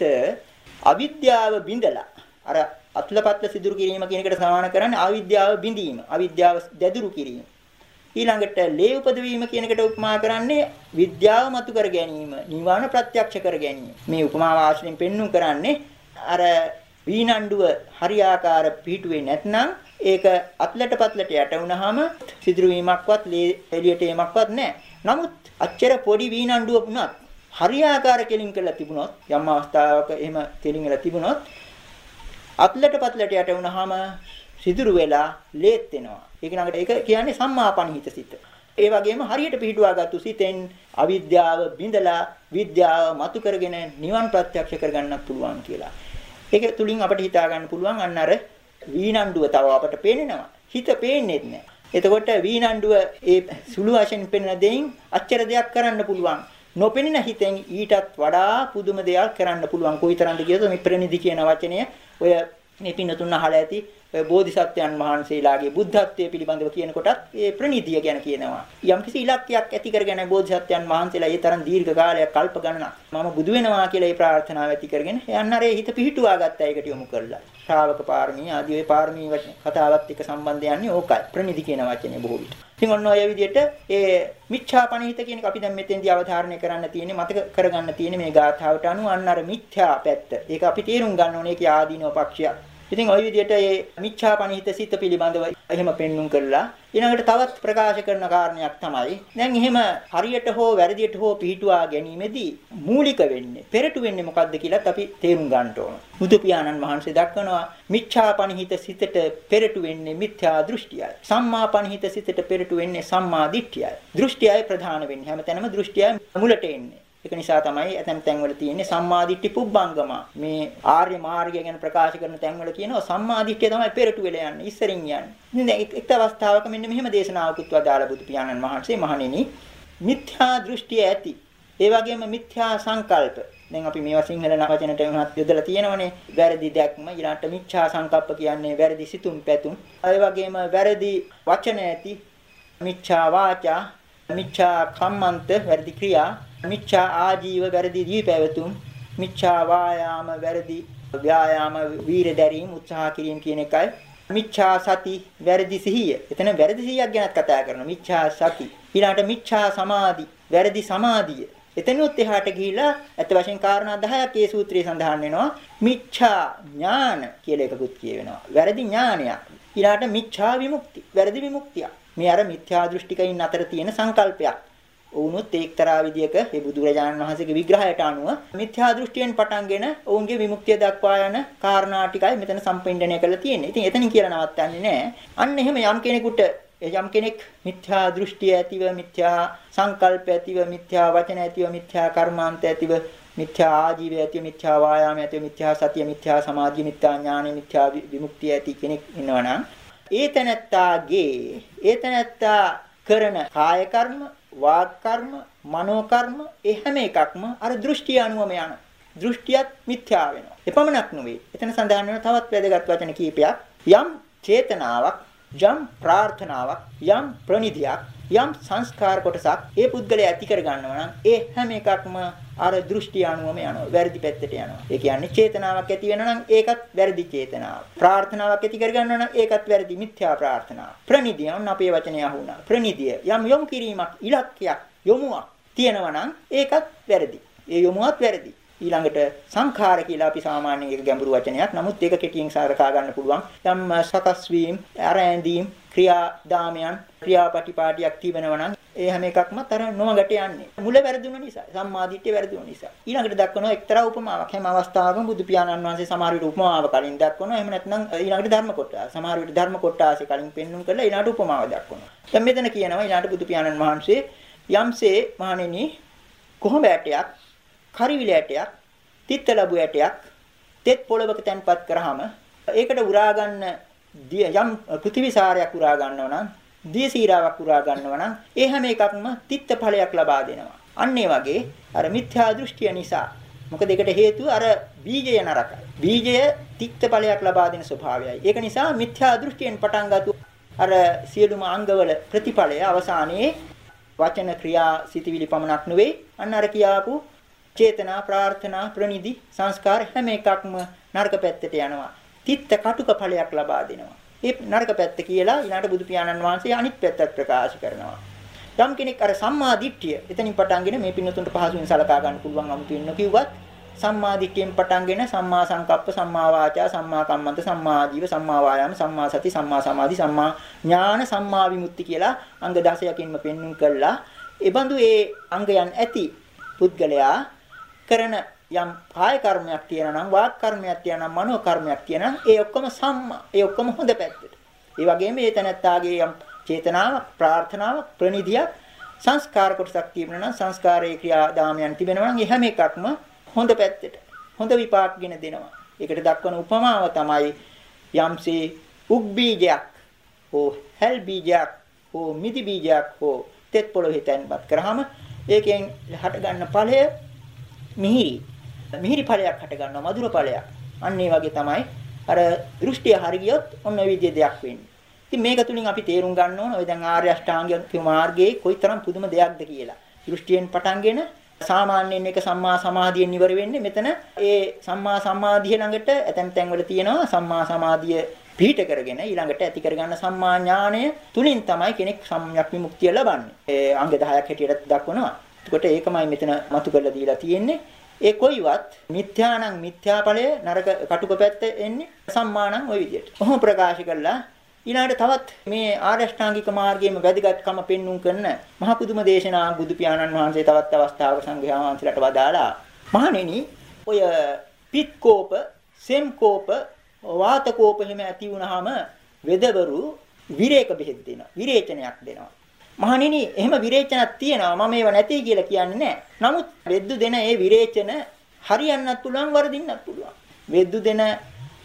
අවිද්‍යාව බිඳලා අර අත්ලපත්ල සිදුරු කිරීම කියන එකට සමාන කරන්නේ අවිද්‍යාව බිඳීම, අවිද්‍යාව දැදුරු කිරීම. ඊළඟට ලේ උපදවීම කියන එකට උපමා කරන්නේ විද්‍යාව මතු කර ගැනීම, නිවන ප්‍රත්‍යක්ෂ කර ගැනීම. මේ උපමාව ආශ්‍රයෙන් පෙන්눔 කරන්නේ අර වීනණ්ඩුව හරියාකාර පිහිටුවේ නැත්නම් ඒක අත්ලට පත්ලට යට වුනහම සිදුරු වීමක්වත් ලේ එළියට එීමක්වත් නැහැ. නමුත් අච්චර පොඩි වීනණ්ඩුව වුණත් හරියාකාර කෙලින් කරලා තිබුණොත් යම් අවස්ථාවක එහෙම කෙලින් කරලා තිබුණොත් අත්ලට පත්ලට යට වුනහම සිදුරු වෙලා ලේත් වෙනවා. ඒක ළඟට ඒක කියන්නේ සම්මාපණිහිත සිත. ඒ වගේම හරියට පිහිටුවාගත්තු සිතෙන් අවිද්‍යාව බිඳලා විද්‍යාව මතු කරගෙන නිවන් ප්‍රත්‍යක්ෂ කරගන්නත් පුළුවන් කියලා. ඒක තුලින් අපිට හිතා ගන්න පුළුවන් අන්න අර වීනණ්ඩුව තව අපට පේනවා. හිත පේන්නේ නැහැ. එතකොට වීනණ්ඩුව ඒ සුළු වශයෙන් පෙනෙන දෙයින් අච්චර දෙයක් කරන්න පුළුවන්. නොපෙනෙන හිතෙන් ඊටත් වඩා පුදුම දෙයක් කරන්න පුළුවන්. කොයිතරම්ද කියතොත් මේ ප්‍රනිදි කියන වචනය ඔය මේ පින්නතුන් අහලා ඇති බෝධිසත්වයන් වහන්සේලාගේ බුද්ධත්වයේ පිළිබඳව කියනකොටත් ඒ ප්‍රණීතිය ගැන කියනවා. යම්කිසි ඉලක්කයක් ඇති කරගෙන බෝධිසත්වයන් වහන්සේලා ඒ තරම් දීර්ඝ කාලයක් කල්ප ගණනක් මම බුදු වෙනවා කියලා ඒ ප්‍රාර්ථනාව ඇති කරගෙන යන්නරේ හිත පිහිටුවා ගත්තා ඒකට යොමු කරලා. ශ්‍රාවක පාරමී ආදී ඒ පාරමී කතාවත් එක්ක සම්බන්ධ යන්නේ ඕකයි. ප්‍රණීති කියන වචනේ බොහෝ විට. ඉතින් ඔන්න ඔය විදිහට ඒ මිච්ඡාපණිහිත කියන එක අපි දැන් මෙතෙන්දී අවධාරණය කරන්න තියෙන්නේ මතක කරගන්න තියෙන්නේ මේ ගාථාවට අනුව අන්න අර මිත්‍යා පැත්ත. ඒක අපි තේරුම් ගන්න ඕනේ ඒකේ ආදීනව පක්ෂයක්. ඉතින් ওই විදිහට මේ මිච්ඡාපනිහිත සිත පිළිබඳව එහෙම පෙන්눔 කරලා ඊළඟට තවත් ප්‍රකාශ කරන කාරණයක් තමයි දැන් එහෙම හරියට හෝ වැරදියට හෝ පිහිටුවා ගැනීමේදී මූලික වෙන්නේ පෙරටු වෙන්නේ මොකද්ද කියලාත් අපි තේරුම් ගන්න ඕන. බුදු පියාණන් වහන්සේ දක්වනවා මිච්ඡාපනිහිත සිතට පෙරටු වෙන්නේ මිත්‍යා දෘෂ්ටියයි. සම්මාපනිහිත සිතට පෙරටු වෙන්නේ සම්මා දිට්ඨියයි. දෘෂ්ටියයි ප්‍රධාන වෙන්නේ. හැමතැනම දෘෂ්ටියයි මුලට එන්නේ. ඒක නිසා තමයි ඇතැම් තැන්වල තියෙන්නේ සම්මාදිට්ඨි පුබ්බංගම. මේ ආර්ය මාර්ගය ගැන ප්‍රකාශ කරන තැන්වල කියනවා සම්මාදිට්ඨිය තමයි පෙරටු වෙලා යන්නේ, ඉස්සරින් යන්නේ. දැන් එක් අවස්ථාවක මෙන්න මෙහෙම දේශනාවකුත් වදාලා බුදු පියාණන් වහන්සේ මහණෙනි මිත්‍යා දෘෂ්ටිය ඇති. ඒ වගේම මිත්‍යා සංකල්ප. දැන් අපි මේවා සිංහල වචනට උනත් යොදලා තියෙනවනේ. වැරදි දැක්ම ඊළාට මිච්ඡා සංකප්ප කියන්නේ වැරදි සිතුම් පැතුම්. ඒ වගේම වැරදි වචන ඇති මිච්ඡා වාචා, මිච්ඡා කම්මන්ත වැරදි ක්‍රියා මිච්ඡා ආජීව වැරදි දී පැවතුම් මිච්ඡා වායාම වැරදි ව්‍යායාම වීර දැරීම උත්සාහ කිරීම කියන එකයි මිච්ඡා සති වැරදි සිහිය. එතන වැරදි සිහියක් ගැනත් කතා කරනවා. මිච්ඡා සති. ඊළඟට මිච්ඡා සමාධි වැරදි සමාධිය. එතනොත් එහාට ගිහිලා අත වශයෙන් කාරණා 10ක් ඒ සූත්‍රයේ සඳහන් වෙනවා. මිච්ඡා ඥාන කියලා එකකුත් කියවෙනවා. වැරදි ඥානයක්. ඊළාට මිච්ඡා විමුක්ති. වැරදි විමුක්තිය. මේ අර මිත්‍යා දෘෂ්ටිකයින් අතර තියෙන සංකල්පයක්. වුණොත් එක්තරා විදියක මේ බුදුරජාණන් වහන්සේගේ විග්‍රහයට අනුව මිත්‍යා දෘෂ්ටියෙන් පටන්ගෙන ඔවුන්ගේ විමුක්තිය දක්වා යන කාරණා ටිකයි මෙතන සම්පින්ඩණය කරලා තියෙන්නේ. ඉතින් එතනින් කියලා නවත්තන්නේ නැහැ. අන්න එහෙම යම් කෙනෙකුට යම් කෙනෙක් මිත්‍යා දෘෂ්ටිය ඇතිව මිත්‍යා සංකල්ප ඇතිව මිත්‍යා වචන ඇතිව මිත්‍යා කර්මාන්ත ඇතිව මිත්‍යා ආජීවය ඇතිව මිත්‍යා වායාම ඇතිව මිත්‍යා සතිය මිත්‍යා සමාධිය මිත්‍යා ඥානෙ මිත්‍යා විමුක්තිය ඇති කෙනෙක් ඉන්නවනම් ඒ තැනැත්තාගේ ඒ තැනැත්තා කරන කාය කර්ම වාග් කර්ම, මනෝ කර්ම ඒ හැම එකක්ම අර දෘෂ්ටිය අනුවම යන. දෘෂ්ටියත් මිත්‍යා වෙනවා. එපමණක් නෙවෙයි. එතන සඳහන් වෙන තවත් වැදගත් වචන කීපයක්. යම් චේතනාවක්, යම් ප්‍රාර්ථනාවක්, යම් ප්‍රනිධියක්, යම් සංස්කාර කොටසක් ඒ පුද්ගලයා ඇති කර ගන්නවා නම් ඒ හැම එකක්ම අර දෘෂ්ටි අනුවම යනවා. වැරදි පැත්තට යනවා. ඒ කියන්නේ චේතනාවක් ඇති වෙනවා නම් ඒකත් වැරදි චේතනාවක්. ප්‍රාර්ථනාවක් ඇති කර ගන්නවා නම් ඒකත් වැරදි මිත්‍යා ප්‍රාර්ථනාවක්. ප්‍රනිදිය ඔන්න අපේ වචනේ අහුණා. ප්‍රනිදිය යම් යොමු කිරීමක් ඉලක්කයක් යොමුවක් තියෙනවා නම් ඒකත් වැරදි. ඒ යොමුවත් වැරදි. ඊළඟට සංඛාර කියලා අපි සාමාන්‍යයෙන් ඒක ගැඹුරු වචනයක්. නමුත් ඒක කෙටියෙන් සාකච්ඡා ගන්න පුළුවන්. යම් සකස් වීම, අරැඳීම්, ක්‍රියාදාමයන්, ක්‍රියාපටිපාටියක් තිබෙනවා නම් ඒ හැම එකක්ම තර නොමගට යන්නේ. මුල වැරදුන නිසා, සම්මාදිට්ඨිය වැරදුන නිසා. ඊළඟට දක්වනවා එක්තරා උපමාවක්. හැම අවස්ථාවකම බුදු පියාණන් වහන්සේ සමහර විට උපමාව කලින් දක්වනවා. එහෙම නැත්නම් ඊළඟට ධර්ම කොටස. සමහර විට ධර්ම කොටාසේ කලින් පෙන්වුම් කරලා ඊළඟට උපමාව දක්වනවා. දැන් මෙතන කියනවා ඊළඟට බුදු පියාණන් වහන්සේ යම්සේ මහණෙනි කොහොඹ ඇටයක් කරිවිල ඇටයක්, තිත්ත ලැබු ඇටයක් තෙත් පොළවක තැන්පත් කරාම ඒකට උරා ගන්න යම් පෘථිවිසාරයක් උරා ගන්නවා නම් දියසීරාවක් උරා ගන්නවා නම් ඒ හැම එකක්ම තිත්ත ඵලයක් ලබා දෙනවා. අන්න ඒ වගේ අර මිත්‍යා දෘෂ්ටිය නිසා මොකද ඒකට හේතුව අර බීජය නරකයි. බීජය තික්ත ඵලයක් ලබා දෙන ස්වභාවයයි. ඒක නිසා මිත්‍යා දෘෂ්ටියෙන් පටන් ගත්තු අර සියලුම අංගවල ප්‍රතිඵලය අවසානයේ වචන ක්‍රියා සිතවිලි පමණක් නෙවෙයි අන්න අර කියාපු චේතනා ප්‍රාර්ථනා ප්‍රනිදි සංස්කාර හැම එකක්ම නරක පැත්තට යනවා. තිත්ත කටුක ඵලයක් ලබා දෙනවා. ඒ නරක පැත්ත කියලා ඊළඟට බුදු පියාණන් වහන්සේ අනිත් පැත්තත් ප්‍රකාශ කරනවා. යම් කෙනෙක් අර සම්මා දිට්ඨිය එතනින් පටන්ගෙන මේ පින්නතුන්ට පහසුවෙන් සලකා ගන්න පුළුවන් අමුතු වෙන කිව්වත් සම්මා දිට්ඨියෙන් පටන්ගෙන සම්මා සංකප්ප සම්මා වාචා සම්මා කම්මන්ත සම්මා ආජීව සම්මා වායාම සම්මා සති සම්මා සමාධි සම්මා ඥාන සම්මා විමුක්ති කියලා අංග 16කින්ම පෙන්වුම් කළා. ඒ බඳු ඒ අංගයන් ඇති පුද්ගලයා කරන යම් කාය කර්මයක් තියෙනවා නම් වාක් කර්මයක් තියෙනවා නම් මනෝ කර්මයක් තියෙනවා ඒ ඔක්කොම සම්මා ඒ ඔක්කොම හොඳ පැත්තට. ඒ වගේම මේ තනත්තාගේ යම් චේතනාවක් ප්‍රාර්ථනාවක් ප්‍රනිධියක් සංස්කාර කොටසක් තිබුණා නම් සංස්කාරයේ ක්‍රියාදාමයන් තිබෙනවා නම් ඒ හැම එකක්ම හොඳ පැත්තට හොඳ විපාකගෙන දෙනවා. ඒකට දක්වන උපමාව තමයි යම්සේ උක් බීජයක් හෝ හැල් බීජයක් හෝ මිදි බීජයක් හෝ තෙත් පොළොවේ තැන්පත් කරාම ඒකෙන් හට ගන්න ඵලය මිහිරි. මිහිරි ඵලයක් හට ගන්නවා මధుර ඵලයක්. අන්න ඒ වගේ තමයි අර දෘෂ්ටිය හරි ගියොත් ඔන්න ඔය විදිහේ දෙයක් වෙන්නේ. ඉතින් මේක තුලින් අපි තේරුම් ගන්න ඕන ඔය දැන් ආර්ය අෂ්ටාංගික මාර්ගයේ කොයිතරම් පුදුම දෙයක්ද කියලා. දෘෂ්ටියෙන් පටන්ගෙන සාමාන්‍යයෙන් එක සම්මා සමාධියෙන් ඉවර වෙන්නේ මෙතන ඒ සම්මා සමාධිය ළඟට ඇතැම් තැන්වල තියෙනවා සම්මා සමාධිය පිහිට කරගෙන ඊළඟට ඇති කරගන්න සම්මා ඥාණය තුලින් තමයි කෙනෙක් සම්‍යක් විමුක්තිය ලබන්නේ. ඒ අංග 10ක් හැටියට දක්වනවා. එතකොට ඒකමයි මෙතන මතු කරලා දීලා තියෙන්නේ. ඒ කොයිවත් මිත්‍යානම් මිත්‍යාඵලය නරක කටුක පැත්ත එන්නේ සම්මානම් ওই විදියට. කොහොම ප්‍රකාශ කළා ඊළඟට තවත් මේ ආරෂ්ඨාංගික මාර්ගයේම වැදගත්කම පෙන්눔 කරන මහ පුදුම දේශනා බුදු පියාණන් වහන්සේ තවත් අවස්ථාවක සංඝයා වහන්සේලාට වදාලා මහණෙනි ඔය පික්කෝප සෙම්කෝප වාතකෝප හිම ඇති වුනහම වෙදවරු විරේක බෙහෙත් දෙනවා විරේචනයක් දෙනවා මහණෙනි එහෙම විරේචනක් තියෙනවා මම ඒව නැති කියලා කියන්නේ නැහැ නමුත් වෙද්දු දෙන ඒ විරේචන හරියන්නත් පුළුවන් වරදින්නත් පුළුවන් වෙද්දු දෙන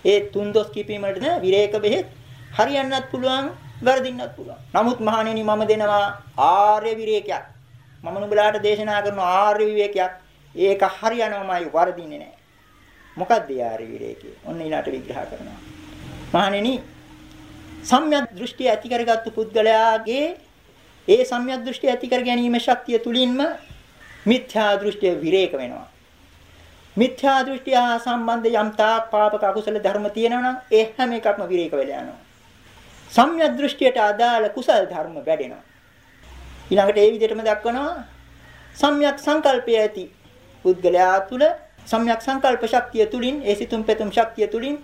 ඒ තුන්දොස් කිපීමකට විරේක බෙහෙත් හරියන්නත් පුළුවන් වැරදින්නත් පුළුවන්. නමුත් මහණෙනි මම දෙනවා ආර්ය විවේකයක්. මම නුඹලාට දේශනා කරන ආර්ය විවේකයක්. ඒක හරියනවමයි වරදින්නේ නැහැ. මොකක්ද ආර්ය විවේකය? ඔන්න ඊළාට විග්‍රහ කරනවා. මහණෙනි සම්‍යක් දෘෂ්ටි ඇති කරගත්තු පුද්ගලයාගේ ඒ සම්‍යක් දෘෂ්ටි ඇති කර ගැනීම ශක්තිය තුලින්ම මිත්‍යා දෘෂ්ටිය විරේක වෙනවා. මිත්‍යා දෘෂ්ටිය හා සම්බන්ධ යම් තාක් පාපක අකුසල ධර්ම තියෙනවා නම් ඒ හැම එකක්ම විරේක වෙලා යනවා. සම්‍යක් දෘෂ්ටියට අදාළ කුසල් ධර්ම වැඩෙනවා. ඊළඟට ඒ විදිහටම දක්වනවා සම්‍යක් සංකල්පය ඇති පුද්ගලයා තුළ සම්‍යක් සංකල්ප ශක්තිය තුලින් ඒ සිතුම් පෙතුම් ශක්තිය තුලින්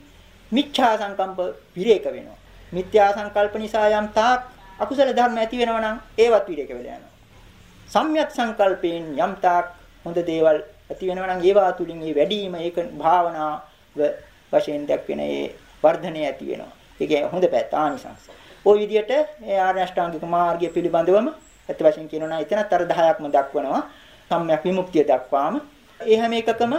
මිච්ඡා සංකම්ප විරේක වෙනවා. මිත්‍යා සංකල්ප නිසා යම් තාක් අකුසල ධර්ම ඇති වෙනවා නම් ඒවත් විරේක වෙලා යනවා. සම්‍යක් සංකල්පයෙන් යම් තාක් හොඳ දේවල් ඇති වෙනවා නම් ඒවා තුලින් ඒ වැඩිම ඒක භාවනාව වශයෙන් දක්වන ඒ වර්ධනය ඇති වෙනවා. ඒකේ හොඳ පැත්ත ආනිසංස. ওই විදිහට මේ ආර්ය අෂ්ටාංගික මාර්ගය පිළිබඳවම ඇත්ත වශයෙන් කියනවා නම් එතනත් අර 10ක්ම දක්වනවා. සම්‍යක් විමුක්තිය දක්වාම ඒ හැම එකකම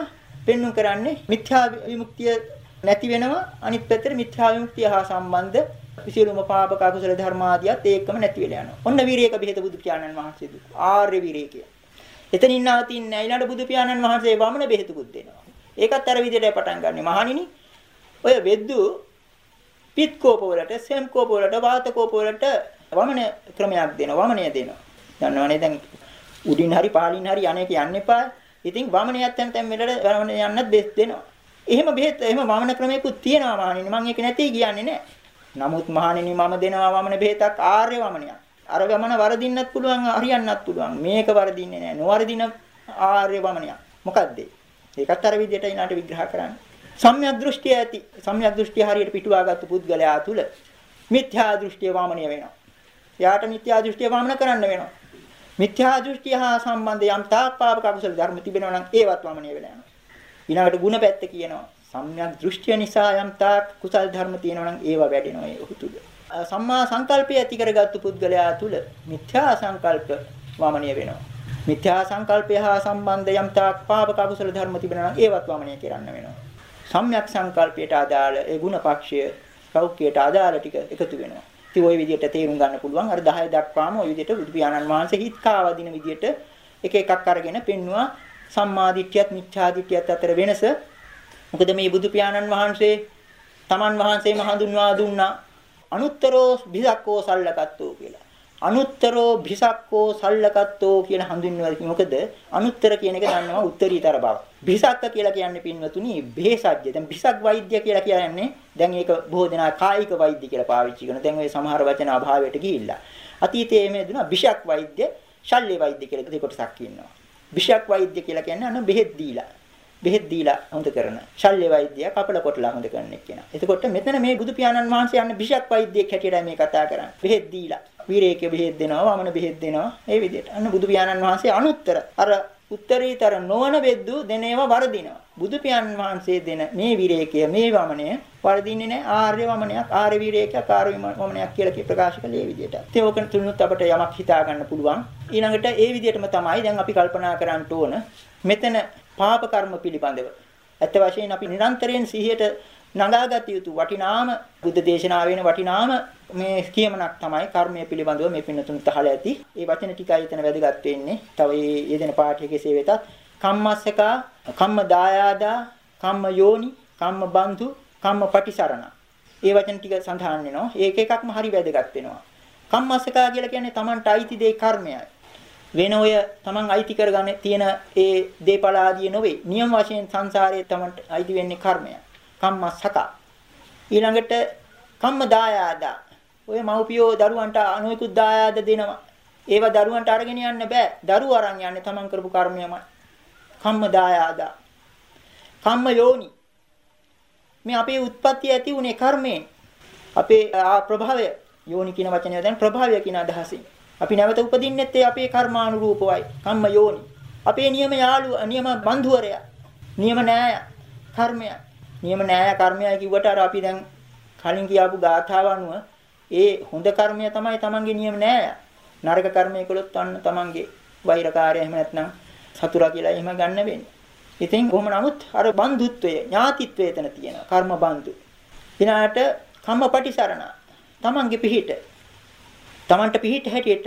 පෙන්වු කරන්නේ මිත්‍යා විමුක්තිය නැති වෙනවා අනිත් පැත්තට මිත්‍යා විමුක්තිය හා සම්බන්ධ සියලුම පාපක අකුසල ධර්ම ආදියත් ඒකම නැති වෙලා යනවා. ඔන්න විරේක බෙහෙත බුදු පියාණන් වහන්සේ දුක. ආර්ය විරේකය. එතනින් නවතින්නේ ඊළඟ බුදු පියාණන් වහන්සේ වමන බෙහෙතකුත් දෙනවා. ඒකත් අර විදිහට පටන් ගන්නෙ. මහණෙනි ඔය වෙද්දු පිත් කෝප වලට, සෙම් කෝප වලට, වාත කෝප වලට වමන ක්‍රමයක් දෙනවා. වමනය දෙනවා. දන්නවනේ දැන් උඩින් හරි පහලින් හරි යන්නේක යන්න එපා. ඉතින් වමනයත් යන තැන් වලට වමන යන්නත් බෙහෙත් දෙනවා. එහෙම බෙහෙත් එහෙම වමන ක්‍රමයකුත් තියෙනවා මහණෙනි. මම ඒක නැති කියන්නේ නැහැ. නමුත් මහණෙනි මම දෙනවා වමන බෙහෙතක් ආර්ය වමනයක්. අර වමන වරදින්නත් පුළුවන් හරියන්නත් පුළුවන්. මේක වරදින්නේ නැහැ. නොවරදින ආර්ය වමනයක්. මොකද්ද? ඒකත් අර විදිහට ඊනාට විග්‍රහ කරන්නේ. සම්‍යක් දෘෂ්ටිය ඇති සම්‍යක් දෘෂ්ටිය හරියට පිටුවාගත්තු පුද්ගලයා තුල මිත්‍යා දෘෂ්ටිය වාමනය වෙනවා. එයාට මිත්‍යා දෘෂ්ටිය වාමන කරන්න වෙනවා. මිත්‍යා දෘෂ්ටිය හා සම්බන්ධ යම් තාක් පාපක අකුසල ධර්ම තිබෙනවා නම් ඒවත් වාමනය වෙලා යනවා. ඊළඟට ಗುಣ පැත්ත කියනවා. සම්‍යක් දෘෂ්ටිය නිසා යම් තාක් කුසල් ධර්ම තියෙනවා නම් ඒවා වැඩෙනවා ඒ උතුද. සම්මා සංකල්පය ඇති කරගත්තු පුද්ගලයා තුල මිත්‍යා සංකල්ප වමනීය වෙනවා. මිත්‍යා සංකල්පය හා සම්බන්ධ යම් තාක් පාප කකුසල ධර්ම තිබෙනවා නම් ඒවත් වමනීය කරන්න වෙනවා. සම්‍යක් සංකල්පයට අදාළ ඒ ಗುಣ පක්ෂය සෞඛ්‍යයට අදාළ ටික එකතු වෙනවා. ඉතින් ওই විදිහට තේරුම් ගන්න පුළුවන්. අර 10 දක්වාම ওই විදිහට බුදු පියාණන් වහන්සේ හිත් කාවදින විදිහට එක එකක් අරගෙන පෙන්නවා සම්මාදිට්ඨියත් මිච්ඡාදිට්ඨියත් අතර වෙනස. මොකද මේ බුදු පියාණන් වහන්සේ තමන් වහන්සේම හඳුන්වා දුන්නා අනුත්තරෝ භිසක්කෝ සල්ලකත්තෝ කියලා. අනුත්තරෝ භිසක්කෝ සල්ලකත්තෝ කියලා හඳුන්වන්නේ මොකද? අනුත්තර කියන එක දන්නවා උත්තරීතර බව. භිසක්ක කියලා කියන්නේ පින්වතුනි භේසජ්‍ය. දැන් භිසක් වෛද්‍ය කියලා කියන්නේ දැන් ඒක බොහෝ දෙනා කායික වෛද්‍ය කියලා පාවිච්චි කරනවා. දැන් ওই සමහර වචන අභාවයට ගිහිල්ලා. අතීතයේ මේ දුනා භිෂක් වෛද්‍ය, ශල්්‍ය වෛද්‍ය කියලා දෙකොටසක් ඉන්නවා. භිෂක් වෛද්‍ය කියලා කියන්නේ අන්න බෙහෙත් දීලා. බෙහෙත් දීලා හොඳ කරන ශල්්‍ය වෛද්‍යයා කපල කොටලා හොඳ කරන එක්කෙනා. එතකොට මෙතන මේ බුදු පියාණන් වහන්සේ යන්නේ බිෂක් වෛද්‍යයෙක් හැටියට මේ කතා කරන්නේ. බෙහෙත් දීලා වීරේක බෙහෙත් දෙනවා, වමන බෙහෙත් දෙනවා. ඒ විදිහට. අන්න බුදු පියාණන් වහන්සේ අනුත්තර අර උත්තරීතර නොවන වෙද්දු දෙන ඒවා වරදිනවා. බුදු පියාණන් වහන්සේ දෙන මේ විරේකය මේ වමනය වරදින්නේ නැහැ ආර්ය වමනයක් ආර්ය විරේකයක් ආර්ය වමනයක් කියලා කී ප්‍රකාශ කළේ මේ විදිහට. ඒ ඕකන තුනුත් අපිට යමක් හිතා ගන්න පුළුවන්. ඊළඟට ඒ විදිහටම තමයි දැන් අපි කල්පනා කරන්න ඕන මෙතන පාප කර්ම පිළිබඳව. ඇත්ත වශයෙන් අපි නිරන්තරයෙන් සිහියට නගාගත යුතු වටිනාම බුද්ධ දේශනාව වෙන වටිනාම මේ කියමනක් තමයි කර්මය පිළිබඳව මේ පින්නතුන් තහල ඇති. ඒ වචන ටිකයි එතන වැදගත් වෙන්නේ. තව මේ යෙදෙන පාඨයේ කෙසේ වෙතත් කම්මස්සකා, කම්ම දායාදා, කම්ම යෝනි, කම්ම බන්දු, කම්ම පටිසරණ. ඒ වචන ටික සඳහන් වෙනවා. ඒක එකක්ම හරි වැදගත් වෙනවා. කම්මස්සකා කියලා කියන්නේ Tamanට අයිති දේ කර්මයයි. වෙන ඔය Taman අයිති කරගන්න තියෙන ඒ දේපල ආදී නොවේ. නියම වශයෙන් සංසාරයේ Tamanට අයිති වෙන්නේ කර්මයයි. කම්මස්සක. ඊළඟට කම්ම දායාදා ඔය මව්පියෝ දරුවන්ට අනුයිකුත් දායාද දෙනවා. ඒව දරුවන්ට අරගෙන යන්න බෑ. දරුවෝ අරන් යන්නේ තමන් කරපු කර්මයමයි. කම්ම දායාදා කම්ම යෝනි මේ අපේ උත්පත්ති ඇති උනේ කර්මයෙන්. අපේ ප්‍රභාවය. යෝනි කියන වචනය දැන් ප්‍රභාවය කියන අදහසින්. අපි නැවත උපදින්නෙත් ඒ අපේ කර්මානුරූපවයි. කම්ම යෝනි අපේ නියම යාළුව නියම බන්ධුවරයා. නියම නෑය. කර්මයයි. නියම න්‍යාය කර්මයයි කිව්වට අර අපි දැන් කලින් කියාපු ගාථාව අනුව ඒ හොඳ කර්මය තමයි තමන්ගේ නියම න්‍යාය. නරක කර්මය කළොත් අන්න තමන්ගේ වෛරකාරය එහෙම නැත්නම් සතුරා කියලා එහෙම ගන්න වෙන්නේ. ඉතින් කොහොම නමුත් අර බන්දුත්වය ඥාතිත්වය එතන තියෙනවා. කර්ම බන්දු. ඊනාට කම්මපටිසරණ තමන්ගේ පිහිට. තමන්ට පිහිට හැටියට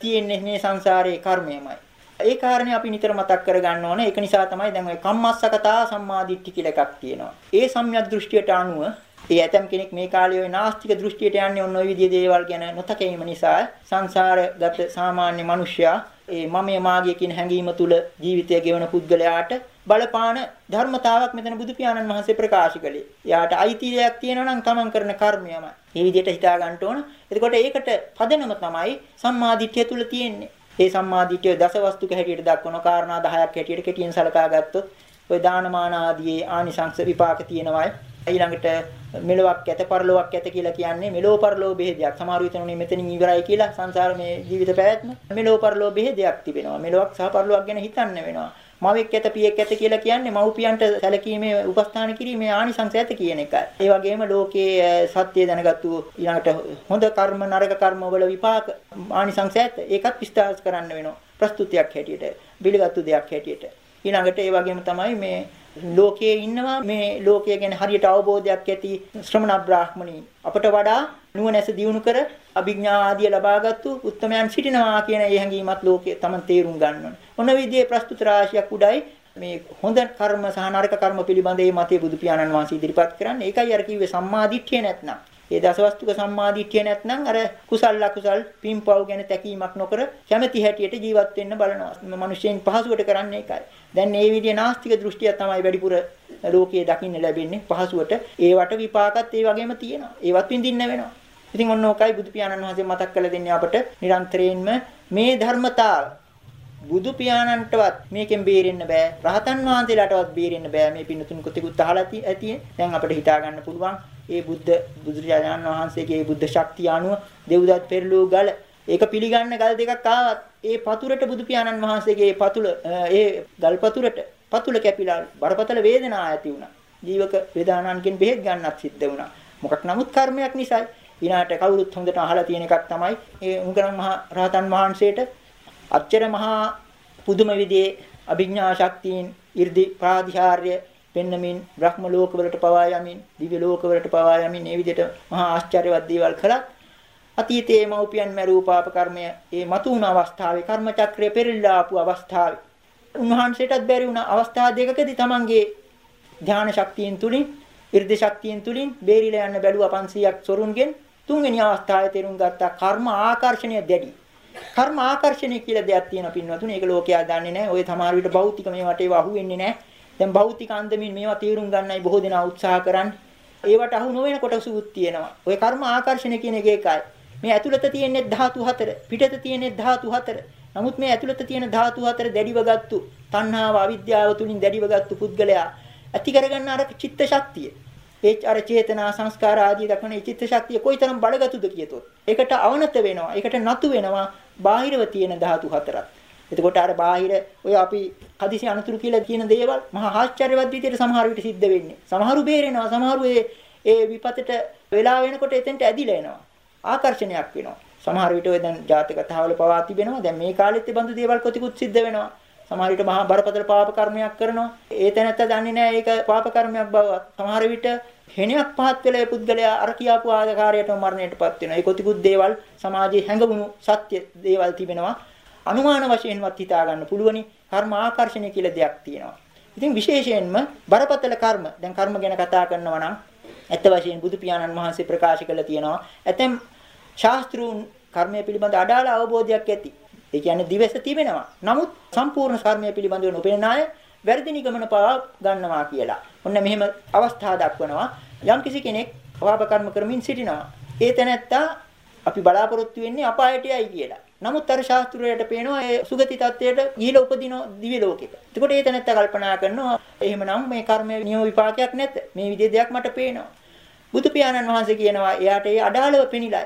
තියෙන්නේ මේ සංසාරයේ කර්මයමයි. ඒ කාරණේ අපි නිතර මතක් කරගන්න ඕනේ. ඒක නිසා තමයි දැන් ඔය කම්මස්සකතා සම්මාදිට්ඨි කියලා එකක් තියෙනවා. ඒ සම්‍යක් දෘෂ්ටියට අනුව ඒ ඇතම් කෙනෙක් මේ කාලේ ওই නාස්තික දෘෂ්ටියට යන්නේ ඔන්න ඔය විදිහේ දේවල් ගැන නොතකීම නිසා සංසාරගත සාමාන්‍ය මිනිසයා ඒ මමයේ මාගේ කියන හැඟීම තුල ජීවිතය ගෙවන පුද්ගලයාට බලපාන ධර්මතාවක් මෙතන බුදු පියාණන් වහන්සේ ප්‍රකාශ කළේ. එයාට අයිති දෙයක් තියෙනවා නම් තමන් කරන කර්මයමයි. මේ විදිහට හිතා ගන්න ඕන. එතකොට ඒකට පදනම තමයි සම්මාදිට්ඨිය තුල තියෙන්නේ. ඒ සම්මාදිටිය දසවස්තුක හැටියට දක්වන කාරණා 10ක් හැටියට කෙටියෙන් සලකා ගත්තොත් ඔය දානමාන ආදී ආනිසංස විපාක තියෙනවායි. ඊළඟට මෙලොවක් ඇත පරලොවක් ඇත කියලා කියන්නේ මෙලෝ පරලෝ බෙහෙදයක්. සමහර විටුනේ මෙතනින් ඉවරයි කියලා සංසාර මේ ජීවිත පැවැත්ම. මෙලෝ පරලෝ බෙහෙදයක් තිබෙනවා. මෙලොවක් සහ පරලොවක් ගැන හිතන්න වෙනවා. මවෙක් ඇත පියෙක් ඇත කියලා කියන්නේ මව්පියන්ට සැලකීමේ උපස්ථාන කිරීමේ ආනිසංස ඇත කියන එකයි. ඒ වගේම ලෝකයේ සත්‍ය දැනගත්තු ඊළඟට හොඳ කර්ම නරක කර්ම වල විපාක ආනිසංස ඇත. ඒකත් විස්තර කරන්න වෙනවා. ප්‍රස්තුතියක් හැටියට, පිළිගත්තු දෙයක් හැටියට. ඊළඟට ඒ වගේම තමයි මේ ලෝකයේ ඉන්නවා මේ ලෝකය ගැන හරියට අවබෝධයක් ඇති ශ්‍රමණ බ්‍රාහ්මණී අපට වඩා නුවණැස දියුණු කර අභිඥා ආදිය ලබාගත්තු උත්තමයන් සිටිනවා කියන ඒ හැඟීමත් ලෝකයේ Taman තේරුම් ගන්න ඕන. මොන විදිහේ ප්‍රස්තුත රාශියක් උඩයි මේ හොඳ කර්ම සහ නරක කර්ම පිළිබඳ මේ මතය බුදු පියාණන් වහන්සේ ඉදිරිපත් කරන්නේ. ඒකයි අර කිව්වේ සම්මාදිට්ඨිය නැත්නම්. ඒ දසවස්තුක සම්මාදිට්ඨිය නැත්නම් අර කුසල් අකුසල් පින්පව් ගැන තැකීමක් නොකර කැමැති හැටියට ජීවත් වෙන්න බලනවා. මිනිස්සුන් පහසුවට කරන්නේ ඒකයි. දැන් මේ විදිහේ නාස්තික දෘෂ්ටිය තමයි වැඩිපුර ලෝකයේ දකින්න ලැබෙන්නේ පහසුවට. ඒවට විපාකත් ඒ වගේම තියෙනවා. ඒවත් විඳින්න වෙනවා. ඉතින් ඔන්න ඕකයි බුදු පියාණන් වහන්සේ මතක් කරලා දෙන්නේ අපට නිරන්තරයෙන්ම මේ ධර්මතාව බුදු පියාණන්ටවත් මේකෙන් බේරෙන්න බෑ. රහතන් වහන්සේලාටවත් බේරෙන්න බෑ. මේ පින්නතුන් කොතෙකුත් අහලා ඇති. දැන් අපිට හිතා ගන්න පුළුවන්. ඒ බුද්ධ බුදුරජාණන් වහන්සේගේ බුද්ධ ශක්තිය අනුව දෙව්දත් පෙරළූ ගල ඒක පිළිගන්න ගල් දෙකක් ආවත් ඒ පතුරට බුදු පියාණන් වහන්සේගේ පතුල ඒ ගල් පතුරට පතුල කැපිලා බරපතල වේදනාවක් ඇති වුණා. ජීවක වේදානන්ගෙන් බෙහෙත් ගන්නත් සිද්ධ වුණා. මොකක් නමුත් කර්මයක් නිසායි. ඊනාට කවුරුත් හොඳට අහලා තියෙන එකක් තමයි ඒ උංගරන් මහ රහතන් වහන්සේට අච්චර මහා පුදුම විදිහේ අභිඥා ශක්තියින් 이르දි ප්‍රාතිහාර්ය පෙන්නමින් බ්‍රහ්ම ලෝකවලට පවා යමින් දිව්‍ය ලෝකවලට පවා යමින් මේ විදිහට මහා ආශ්චර්යවත් දේවල් කළත් අතීතයේ මෞපියන් මැරූ පාප කර්මය ඒ මතු වුණ අවස්ථාවේ කර්ම චක්‍රය පෙරළලා ආපු අවස්ථාවේ උන්වහන්සේටත් බැරි වුණ අවස්ථා දෙකකදී තමන්ගේ ධානා ශක්තියෙන් තුලින් 이르දි ශක්තියෙන් තුලින් බේරිලා යන්න බැලුවා 500ක් සොරුන්ගෙන් තුන්වෙනි අවස්ථාවේ තේරුම් ගත්තා කර්ම ආකර්ෂණය දැඩි. කර්ම ආකර්ෂණය කියලා දෙයක් තියෙනවා පින්වතුනි. ඒක ලෝකයා දන්නේ නැහැ. ඔය සමහර විට භෞතික මේවට ඒව අහු වෙන්නේ නැහැ. දැන් භෞතික අන්දමින් මේවා තේරුම් ගන්නයි බොහෝ දෙනා උත්සාහ කරන්නේ. ඒවට අහු නොවන කොටසුත් තියෙනවා. ඔය කර්ම ආකර්ෂණය කියන එක ඒකයි. මේ ඇතුළත තියෙන්නේ ධාතු හතර, පිටත තියෙන්නේ ධාතු හතර. නමුත් මේ ඇතුළත තියෙන ධාතු හතර දැඩිව ගත්තු, තණ්හාව, අවිද්‍යාව තුලින් දැඩිව ගත්තු පුද්ගලයා ඇති කරගන්න අර චිත්ත ශක්තිය. ඒ අර චේතනා සංස්කාර ආදී දක්වන ඒ චිත්ත ශක්තිය කොයිතරම් බලගතුද කියතොත්. ඒකට අවනත වෙනවා. ඒකට නතු වෙනවා. බාහිරව තියෙන ධාතු හතරක්. එතකොට අර බාහිර ඔය අපි කදිසි අනතුරු කියලා කියන දේවල් මහා ආශ්චර්යවත් විදිහට සමහර විට සිද්ධ වෙන්නේ. සමහරු බේරෙනවා, සමහරු ඒ විපතට වෙලා වෙනකොට එතෙන්ට ඇදිලා එනවා. ආකර්ෂණයක් වෙනවා. සමහර විට ඔය දැන් ජාතක කතාවල පවා තිබෙනවා. දැන් මේ කාලෙත් මේ බඳු දේවල් කොතිකුත් සිද්ධ වෙනවා. සමහර විට මහා බරපතල පාප කර්මයක් කරනවා. ඒ තැනත්ත දන්නේ නැහැ ඒක පාප කර්මයක් බව. සමහර විට හෙණයක් පහත් වෙලා ඒ පුද්ගලයා අර කියාපු ආකාරයටම මරණයටපත් වෙනවා. ඒ කොතිකුත් දේවල් සමාජයේ හැඟවුණු සත්‍ය දේවල් තිබෙනවා. අනුමාන වශයෙන්වත් හිතා ගන්න පුළුවනි. කර්ම ආකර්ෂණය කියලා දෙයක් තියෙනවා. ඉතින් විශේෂයෙන්ම බරපතල කර්ම දැන් කර්ම ගැන කතා කරනවා නම් ඇත්ත වශයෙන් බුදු පියාණන් වහන්සේ ප්‍රකාශ කළා තියෙනවා. ඇතැම් ශාස්ත්‍රූන් කර්මය පිළිබඳ අඩාල අවබෝධයක් ඇති. ඒ කියන්නේ දිවස තිබෙනවා. නමුත් සම්පූර්ණ කර්මය පිළිබඳව නොපෙනෙන අය වැරදි නිගමන පවා ගන්නවා කියලා. ඔන්න මෙහෙම අවස්ථා දක්වනවා. යම් කිසි කෙනෙක් පාප කර්ම කරමින් සිටිනවා. ඒ තැනැත්තා අපි බලාපොරොත්තු වෙන්නේ අපායටයි කියලා. නමුත් අර ශාස්ත්‍රයට පේනවා ඒ සුගති tattයට ගිහිලා උපදින දිව්‍ය ලෝකෙක. එතකොට ඒ තැනැත්තා කල්පනා කරනවා එහෙමනම් මේ කර්මයේ නියම විපාකයක් නැත. මේ විදිහේ දෙයක් මට පේනවා. බුදු පියාණන් වහන්සේ කියනවා එයාට ඒ අඩාලව පෙනිලා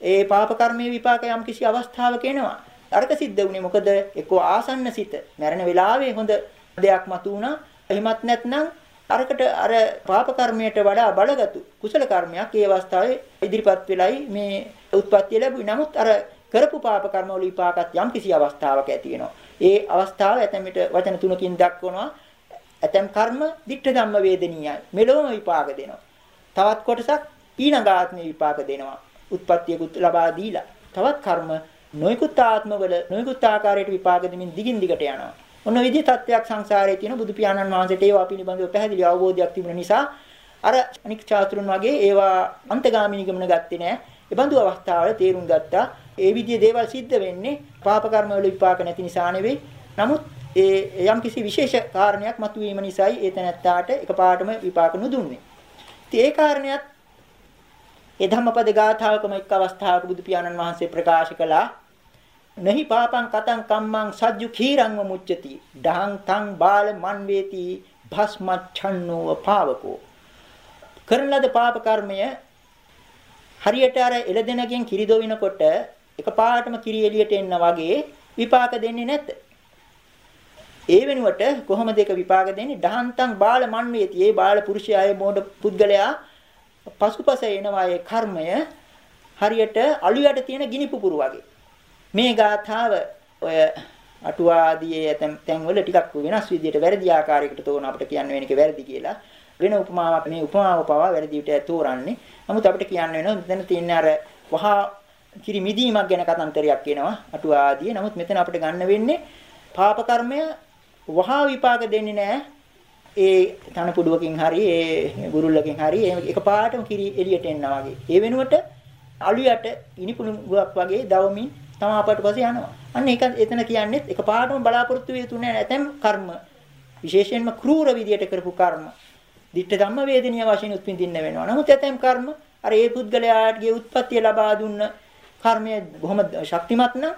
ඒ පාප කර්මයේ විපාක යම් කිසි අවස්ථාවක එනවා. අරක සිද්ධ වුණේ මොකද? එක්කෝ ආසන්න සිත. මරණ වෙලාවේ හොඳ දෙයක් මතු වුණා. එහෙමත් නැත්නම් අරකට අර පාප කර්මයට වඩා බලගත්ු කුසල කර්මයක් ඒ අවස්ථාවේ ඉදිරිපත් වෙලයි මේ උත්පත්ති ලැබුණේ. නමුත් අර කරපු පාප කර්ම වල විපාකත් යම් කිසි අවස්ථාවක ඇති වෙනවා. ඒ අවස්ථාව ඇතැමිට වචන තුනකින් දක්වනවා. ඇතැම් කර්ම ditta ධම්ම වේදනීයයි. මෙලොවම විපාක දෙනවා. තවත් කොටසක් ඊළඟාත්ම විපාක දෙනවා. උත්පත්තියකුත් ලබා දීලා. තවත් කර්ම නොයිකුත් ආත්මවල නොයිකුත් ආකාරයට විපාක දෙමින් දිගින් දිගට යනවා. ඔන්න විදිහ තත්ත්වයක් සංසාරයේ තියෙන බුදු පියාණන් වහන්සේට ඒවා පිළිබඳව පැහැදිලි අවබෝධයක් තිබුණ නිසා අර අනික් චාතුරුන් වගේ ඒවා අන්තගාමිනී ගමන ගත්තේ නැහැ. ඒ බඳු අවස්ථාවල තේරුම් ගත්තා. ඒ විදිහේ දේවල් සිද්ධ වෙන්නේ පාප කර්ම වල විපාක නැති නිසා නෙවෙයි. නමුත් ඒ යම් කිසි විශේෂ කාරණයක් මතුවීම නිසායි ඒ තැනැත්තාට එකපාරටම විපාක නුදුන්නේ. ඉතින් ඒ කාරණයක් ඒ ධම්මපද ගාථාවකම එක් අවස්ථාවක බුදු පියාණන් වහන්සේ ප්‍රකාශ කළා නහි පාපං කතං කම්මං සජ්ජු khීරංව මුච්චති ඩහං තං බාල මන් වේති භස්මච්ඡන්නෝව පාවකෝ කරන ලද පාප කර්මය හරියට අර එළදෙනකින් කිරි දොවිනකොට එකපාරටම කිරි එළියට එන්න වගේ විපාක දෙන්නේ නැත. ඒ වෙනුවට කොහොමද ඒක විපාක දෙන්නේ? දහන්තං බාල මන් වේති. ඒ බාල පුරුෂයාගේ මෝඩ පුද්ගලයා පසුපස එනවා ඒ කර්මය හරියට අලුයට තියෙන ගිනි පුපුරු වගේ. මේ ගාථාව ඔය අටුවාදී ඇතම් තැන්වල ටිකක් වෙනස් විදිහට වැරදි ආකාරයකට තෝරන අපිට කියන්න වෙන එක වැරදි කියලා. වෙන උපමාවක් මේ උපමාව පවා වැරදි විදිහට තෝරන්නේ. නමුත් අපිට කියන්න වෙනවා මෙතන තියෙන අර වහා කිරි මිදීමක් ගැන කතන්දරයක් කියනවා අටුවාදී. නමුත් මෙතන අපිට ගන්න වෙන්නේ පාප කර්මය වහා විපාක දෙන්නේ නැහැ. ඒ තන පුඩුවකින් හරි ඒ ගුරුල්ලකින් හරි එකපාරටම කිරි එළියට එනවා වගේ. ඒ වෙනුවට අලුයට ඉනිපුණුවක් වගේ දවමින් තම අපට පස්සේ යනවා. අන්න ඒක එතන කියන්නේ එකපාරටම බලාපොරොත්තු වෙ තුනේ නැතම් කර්ම. විශේෂයෙන්ම క్రూර විදියට කරපු කර්ම. ditta ධම්ම වේදනීය වශයෙන් උත්පින්දින්න වෙනවා. නමුත් ඇතම් කර්ම අර ඒ පුද්ගලයාගේ උත්පත්තිය ලබා දුන්න කර්මය බොහොම ශක්තිමත් නම්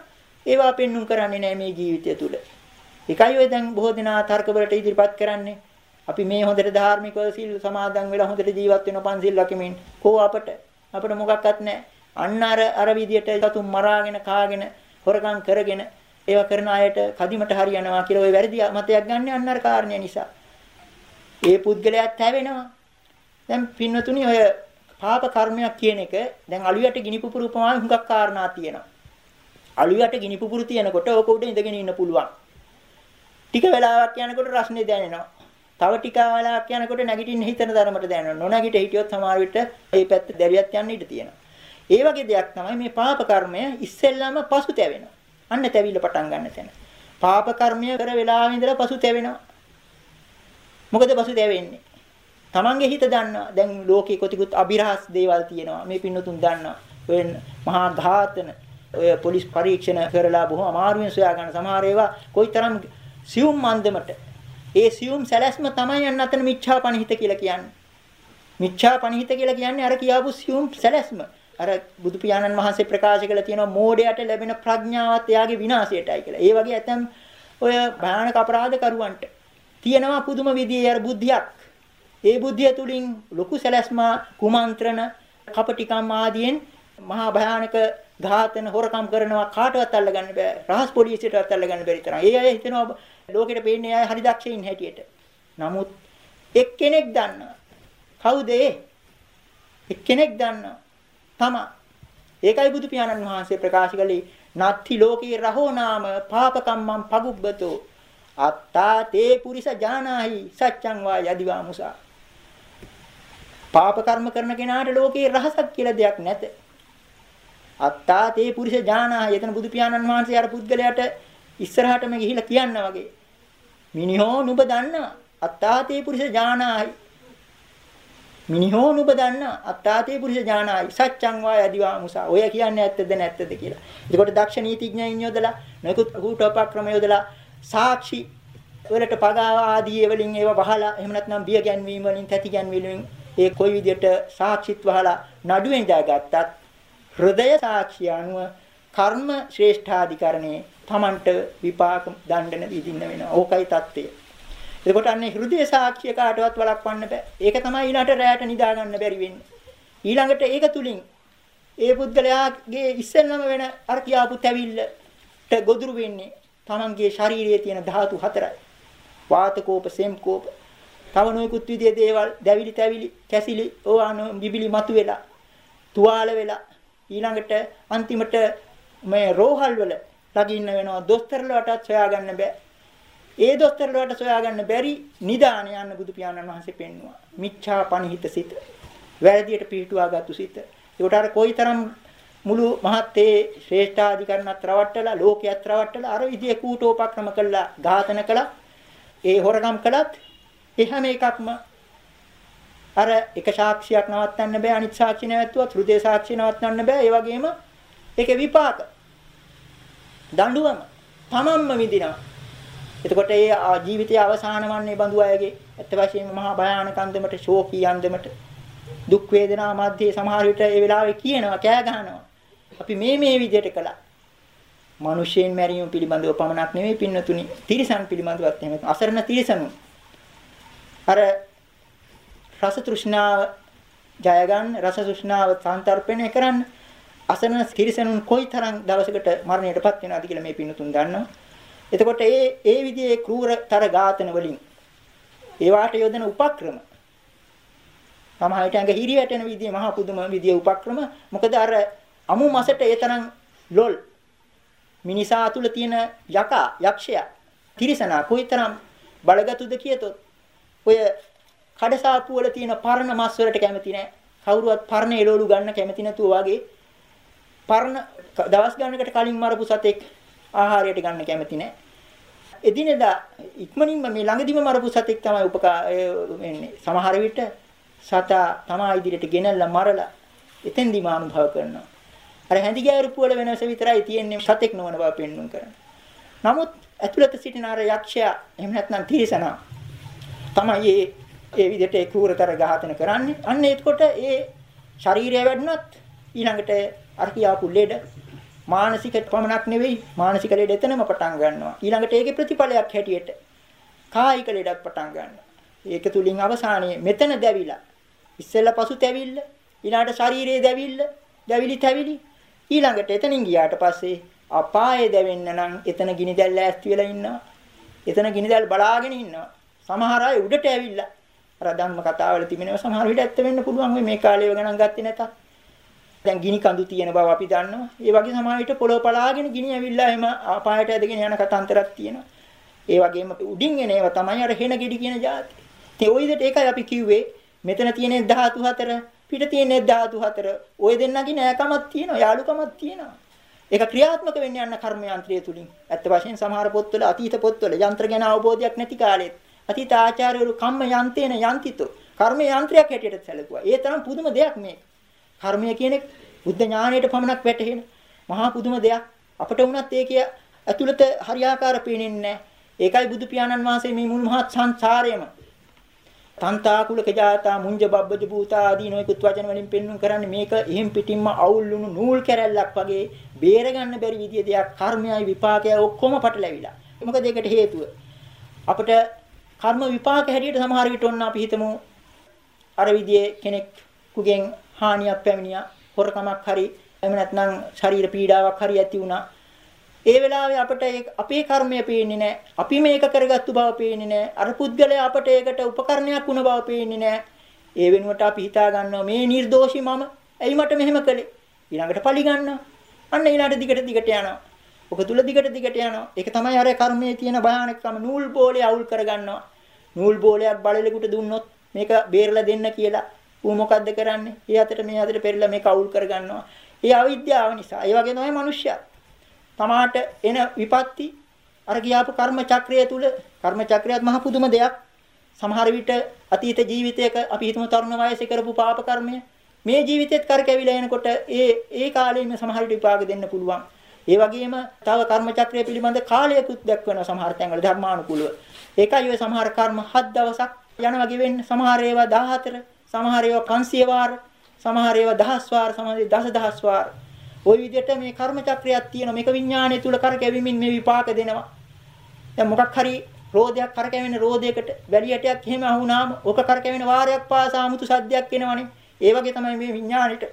ඒවා පෙන්눔 කරන්නේ නැහැ මේ ජීවිතය තුළ. එකයි ඔය දැන් බොහෝ දෙනා තර්කවලට ඉදිරිපත් කරන්නේ. අපි මේ හොඳට ධාර්මිකව සිල් සමාදන් වෙලා හොඳට ජීවත් වෙන පන්සිල් ලකමින් කෝ අපට අපිට මොකක්වත් නැහැ. අන්න අර අර විදියට සතුන් මරාගෙන කාගෙන හොරකම් කරගෙන ඒවා කරන අයට කදිමට හරියනවා කියලා ওই වැරදි මතයක් ගන්න අන්න අර කාරණේ නිසා. ඒ පුද්ගලයාත් හැවෙනවා. දැන් පින්නතුනි ඔය පාප කර්මයක් කියන එක දැන් අලුයට ගිනි පුපුරු උපමාවෙන් හුඟක් කාරණා තියෙනවා. අලුයට ගිනි පුපුරු තියෙනකොට ඕක උඩ ඉඳගෙන ඉන්න පුළුවන්. ටික වෙලාවක් යනකොට රස්නේ දැනෙනවා. තව ටික වෙලාවක් යනකොට නැගිටින්න හිතන ධර්මයට දැනෙනවා. නොනැගිට හිටියොත් සමහර විට මේ පැත්ත දැවියක් යන්න ඉඩ තියෙනවා. ඒ වගේ දෙයක් තමයි මේ පාප කර්මය ඉස්සෙල්ලාම පසු තැවෙනවා. අන්න තැවිල්ල පටන් ගන්න තැන. පාප කර්මය කර වෙලාවෙ ඉඳලා පසු තැවෙනවා. මොකද පසු තැවෙන්නේ? Tamange හිත දන්නවා. දැන් ලෝකේ කොතිකුත් අභිරහස් දේවල් තියෙනවා. මේ පින්නතුන් දන්නවා. ඔය මහා ඝාතන ඔය පොලිස් පරීක්ෂණ කරලා බොහොම අමාරුවෙන් සොයා ගන්න සමහර ඒවා කොයිතරම් සියුම් මන්දමට ඒ සියුම් සැලැස්ම තමයි යන්න අතන මිච්ඡාපනිහිත කියලා කියන්නේ. මිච්ඡාපනිහිත කියලා කියන්නේ අර කියාපු සියුම් සැලැස්ම. අර බුදු පියාණන් වහන්සේ ප්‍රකාශ කළ තියෙනවා මෝඩයට ලැබෙන ප්‍රඥාවත් එයාගේ විනාශයටයි කියලා. ඒ වගේ ඇතම් ඔය භයානක අපරාධ කරුවන්ට තියෙනවා පුදුම විදියේ අර බුද්ධියක්. ඒ බුද්ධිය තුලින් ලොකු සැලැස්ම කුමන්ත්‍රණ කපටිකම් ආදියෙන් මහා භයානක ඝාතන හොරකම් කරනවා කාටවත් අල්ලගන්න බෑ. රහස් පොලිසියටවත් අල්ලගන්න බැරි තරම්. ඒ අය හිතනවා ලෝකෙට පේන්නේ අය හරි දක්ෂයින් හැටියට. නමුත් එක්කෙනෙක් දන්නවා. කවුද ඒ? එක්කෙනෙක් දන්නවා. තමා. ඒකයි බුදු පියාණන් වහන්සේ ප්‍රකාශ කළේ නත්ති ලෝකේ රහෝ නාම පාපකම්මං පගුබ්බතෝ අත්තා තේ පුරිස ජානාහි සත්‍යං වා යදිවා මුසා පාප කර්ම කරන කෙනාට ලෝකේ රහසක් කියලා දෙයක් නැත. අත්තා තේ පුරිස ජානාහි එතන බුදු පියාණන් වහන්සේ අර පුද්ගලයාට ඉස්සරහටම ගිහිලා කියන්න වගේ. මිනිහෝ නුඹ දන්නවා අත්තා තේ පුරිස ජානාහි. මිනිහෝ නුඹ දන්නා අත්තාතේ පුරුෂ ඥානායි සත්‍යං වා යදිවා මුසා. ඔය කියන්නේ ඇත්තද නැත්තද කියලා. එතකොට දක්ෂ නීතිඥයින් යොදලා නොයෙකුත් කූටෝපක්‍රම යොදලා සාක්ෂි වලට පගාව ආදී වලින් ඒව වහලා එහෙම නැත්නම් බිය ගැන්වීම වලින් තැති ගැන්වීම වලින් ඒ කොයි විදිහට සාක්ෂිත් වහලා නඩුවෙන් ජයගත්තත් හෘදය සාක්ෂිය අනුව කර්ම ශ්‍රේෂ්ඨාධිකරණේ Tamanට විපාක දණ්ඩන විඳින්න වෙනවා. ඕකයි தත්ත්වය. එතකොට අන්නේ හෘදේ සාක්ෂිය කාටවත් වළක්වන්න බෑ. ඒක තමයි ඊළඟට රැයට නිදා ගන්න බැරි වෙන්නේ. ඊළඟට ඒක තුලින් ඒ පුද්ගලයාගේ ඉස්සෙල්ලම වෙන අර කියාපු තැවිල්ලට ගොදුරු වෙන්නේ තමන්ගේ ශාරීරියේ තියෙන ධාතු හතරයි. වාතකෝප, සෙම්කෝප, තව නොයෙකුත් විදිහේ දේවල්, දැවිලි තැවිලි, කැසිලි, ඕවාන බිබිලි මතු වෙලා, තුවාල වෙලා ඊළඟට අන්තිමට මේ රෝහල් වල ලගින්න වෙනවා. දොස්තරලටත් සොයාගන්න බෑ. ඒ දොස්තරලට සොයාගන්න බැරි නිදාන යන්න බුදු පියාණන් වහන්සේ පෙන්නවා. මිච්ඡා පනිහිත සිත. වැරදියට පිහිටුවාගත්තු සිත. ඒකට අර කොයිතරම් මුළු මහත්තේ ශ්‍රේෂ්ඨාධිකරණත් රවට්ටලා ලෝකයක් රවට්ටලා අර විදිහේ කූටෝපක්‍රම කළා ඝාතන කළා. ඒ හොරකම් කළත් ඒ හැම එකක්ම අර එක සාක්ෂියක් නවත්තන්න බෑ අනිත් සාක්ෂි නැවතුවත් හෘදේ සාක්ෂි නවත්තන්න බෑ ඒ වගේම ඒකේ විපාක දඬුවම තමන්ම විඳිනවා එතකොට ඒ ජීවිතයේ අවසාන වන්නේ බඳු අයගේ ඇත්ත වශයෙන්ම මහා භයානක අන්දමට ශෝකී අන්දමට දුක් වේදනා මැද්දේ සමහර විට ඒ වෙලාවේ කියනවා කෑ ගහනවා. අපි මේ මේ විදිහට කළා. මිනිසෙන් මැරීම පිළිබඳව පමණක් නෙවෙයි පින්නතුනි තිරිසන් පිළිබඳවත් එහෙම අසරණ තිරිසනු. අර රස තෘෂ්ණාව ජය ගන්න රස තෘෂ්ණාව සාන්තරපණය කරන්න අසරණ තිරිසනුන් කොයිතරම් දවසකට මරණයටපත් වෙනවද කියලා මේ පින්නතුන් දන්නවා. එතකොට ඒ ඒ විදිහේ කෲරතර ඝාතන වලින් ඒවාට යොදන උපක්‍රම සමහරවිට ඇඟ හිරියට එන විදිහේ මහා පුදුම විදිහේ උපක්‍රම මොකද අර අමු මසට ඒ තරම් ලොල් මිනිසා තුල තියෙන යකා යක්ෂයා තිරිසනා කොයිතරම් බලගතුද කියතොත් ඔය කඩසාප්පු වල තියෙන පරණ මස් වලට කැමති නැහැ කවුරුවත් පරණ එළවලු ගන්න කැමති නැතුව වගේ පරණ දවස් ගන්නකට කලින් මරපු සතෙක් ආහාරයට ගන්න කැමති නැහැ. එදිනෙදා ඉක්මනින්ම මේ ළඟදිම මරපු සතෙක් තමයි උපකා වෙන්නේ. සමහර විට සතා තමා ඉදිරියට ගෙනල්ලා මරලා එතෙන්දිම අනුභව කරනවා. අර හැඳි ගෑරුපු වල වෙනස විතරයි තියෙන්නේ සතෙක් නොවන බව පෙන්වන්න කරන්නේ. නමුත් ඇතුළත සිටින අර යක්ෂයා එහෙම නැත්නම් තිරිසනා තමයි ඒ ඒ විදිහට ඒ කෲරතර ඝාතන කරන්නේ. අන්න එතකොට ඒ ශරීරය වැඩුණත් ඊළඟට අර කියාපු ලෙඩ මානසික පමණක් නෙවෙයි මානසික ලෙඩ එතනම පටන් ගන්නවා. ඊළඟට ඒකේ ප්‍රතිඵලයක් හැටියට කායික ලෙඩක් පටන් ගන්නවා. ඒක තුලින් අවසානයේ මෙතන දැවිලා ඉස්සෙල්ලා පසු තැවිල්ල ඊළඟට ශරීරයේ දැවිල්ල දැවිලි තැවිලි ඊළඟට එතනින් ගියාට පස්සේ අපායේ දැවෙන්න නම් එතන ගිනි දැල් ඈස්ති වෙලා ඉන්නවා. එතන ගිනි දැල් බලාගෙන ඉන්නවා. සමහර අය උඩට ඇවිල්ලා අර ධර්ම කතාවල තිබෙනවා සමහර විට ඇත්ත වෙන්න පුළුවන් මේ කාලේව ගණන් ගත්තේ නැතත්. දැන් ගිනි කඳු තියෙන බව අපි දන්නවා. ඒ වගේ සමාජයට පොළොව පලාගෙන ගිනි ඇවිල්ලා එම අපායට ඇදගෙන යන කතාන්තරයක් තියෙනවා. ඒ වගේම උඩින් එන ඒවා තමයි අර හෙන ගෙඩි කියන જાති. ඉතින් ওই විදිහට ඒකයි අපි කිව්වේ මෙතන තියෙන ධාතු හතර පිට තියෙන ධාතු හතර ওই දෙන්නගේ නෑකමක් තියෙනවා යාළුකමක් තියෙනවා. ඒක ක්‍රියාත්මක වෙන්න යන කර්ම යන්ත්‍රය තුලින් ඇත්ත වශයෙන් සමහර පොත්වල අතීත පොත්වල යන්ත්‍ර ගැන අවබෝධයක් නැති කාලෙත් අතීත ආචාර්යවරු කම්ම යන්තේන යන්තිතෝ කර්ම යන්ත්‍රයක් හැටියට සැලකුවා. ඒ තරම් පුදුම දෙයක් මේක. කර්මය කියන එක බුද්ධ ඥාණයට පමණක් වැටහෙන මහා පුදුම දෙයක්. අපට වුණත් ඒකේ ඇතුළත හරියාකාර පේන්නේ නැහැ. ඒකයි බුදු පියාණන් වහන්සේ මේ මුල් මහත් සංසාරයේම තන්තා කුලක ජාතා මුංජ බබ්බජ භූතා ආදී නොයෙකුත් වචන වලින් පෙන්වුම් කරන්නේ මේක එහෙම් පිටින්ම අවුල් වුණු නූල් කැරැල්ලක් වගේ බේර ගන්න බැරි විදිය දෙයක් කර්මයයි විපාකයයි ඔක්කොම පටලැවිලා. මොකද ඒකට හේතුව අපිට කර්ම විපාක හැටියට සමහර විට ඔන්න අපි හිතමු අර විදියේ කෙනෙක් කුගෙන් හානියක් පැමිණියා හොරකමක් හරි එහෙම නැත්නම් ශරීර පීඩාවක් හරි ඇති වුණා. ඒ වෙලාවේ අපට අපේ කර්මය පේන්නේ නැහැ. අපි මේක කරගත්තු බව පේන්නේ නැහැ. අර පුද්ගලයා අපට ඒකට උපකරණයක් වුණ බව පේන්නේ නැහැ. ඒ වෙනුවට අපි හිතා ගන්නවා මේ නිර්දෝෂි මම. ඇයි මට මෙහෙම කළේ? ඊළඟට පලි ගන්නවා. අන්න ඊළඟට දිගට දිගට යනවා. ඔක තුල දිගට දිගට යනවා. ඒක තමයි අර කර්මයේ තියෙන භයානකම නූල් බෝලේ අවුල් කරගන්නවා. නූල් බෝලයක් බලලෙකුට දුන්නොත් මේක බේරලා දෙන්න කියලා ඌ මොකද්ද කරන්නේ? ඒ අතට මේ අතට පෙරලා මේක අවුල් කරගන්නවා. ඒ අවිද්‍යාව නිසා. ඒ වගේ තමයි මිනිස්සයා. තමාට එන විපත්ති අර ගියාපු කර්ම චක්‍රය තුල කර්ම චක්‍රයත් මහ පුදුම දෙයක්. සමහර විට අතීත ජීවිතයක අපි හිතමු තරුණ වයසේ කරපු පාප කර්මය මේ ජීවිතෙත් කරකැවිලා එනකොට ඒ ඒ කාලෙම සමහර විට විපාක දෙන්න පුළුවන්. ඒ වගේම තව කර්ම චක්‍රය පිළිබඳ කාලයකුත් දක්වන සමහර තැන්වල ධර්මානුකූලව. ඒකයි ඔය සමහර කර්ම 7 දවසක් යනවා ගෙවෙන්න. සමහර ඒවා 14, සමහර ඒවා 500 වාර, සමහර ඒවා දහස් වාර, සමහර 10000 වාර. ওই විදිහට මේ කර්ම චක්‍රයක් තියෙන මේක විඥානය තුල කරකැවීමෙන් මේ විපාක දෙනවා. දැන් මොකක් හරි රෝදයක් කරකැවෙන රෝදයකට වැලියටයක් එහෙම අහුණාම ඕක කරකැවෙන වාරයක් පාසා 아무තු සද්දයක් එනවනේ. ඒ වගේ තමයි මේ විඥානෙට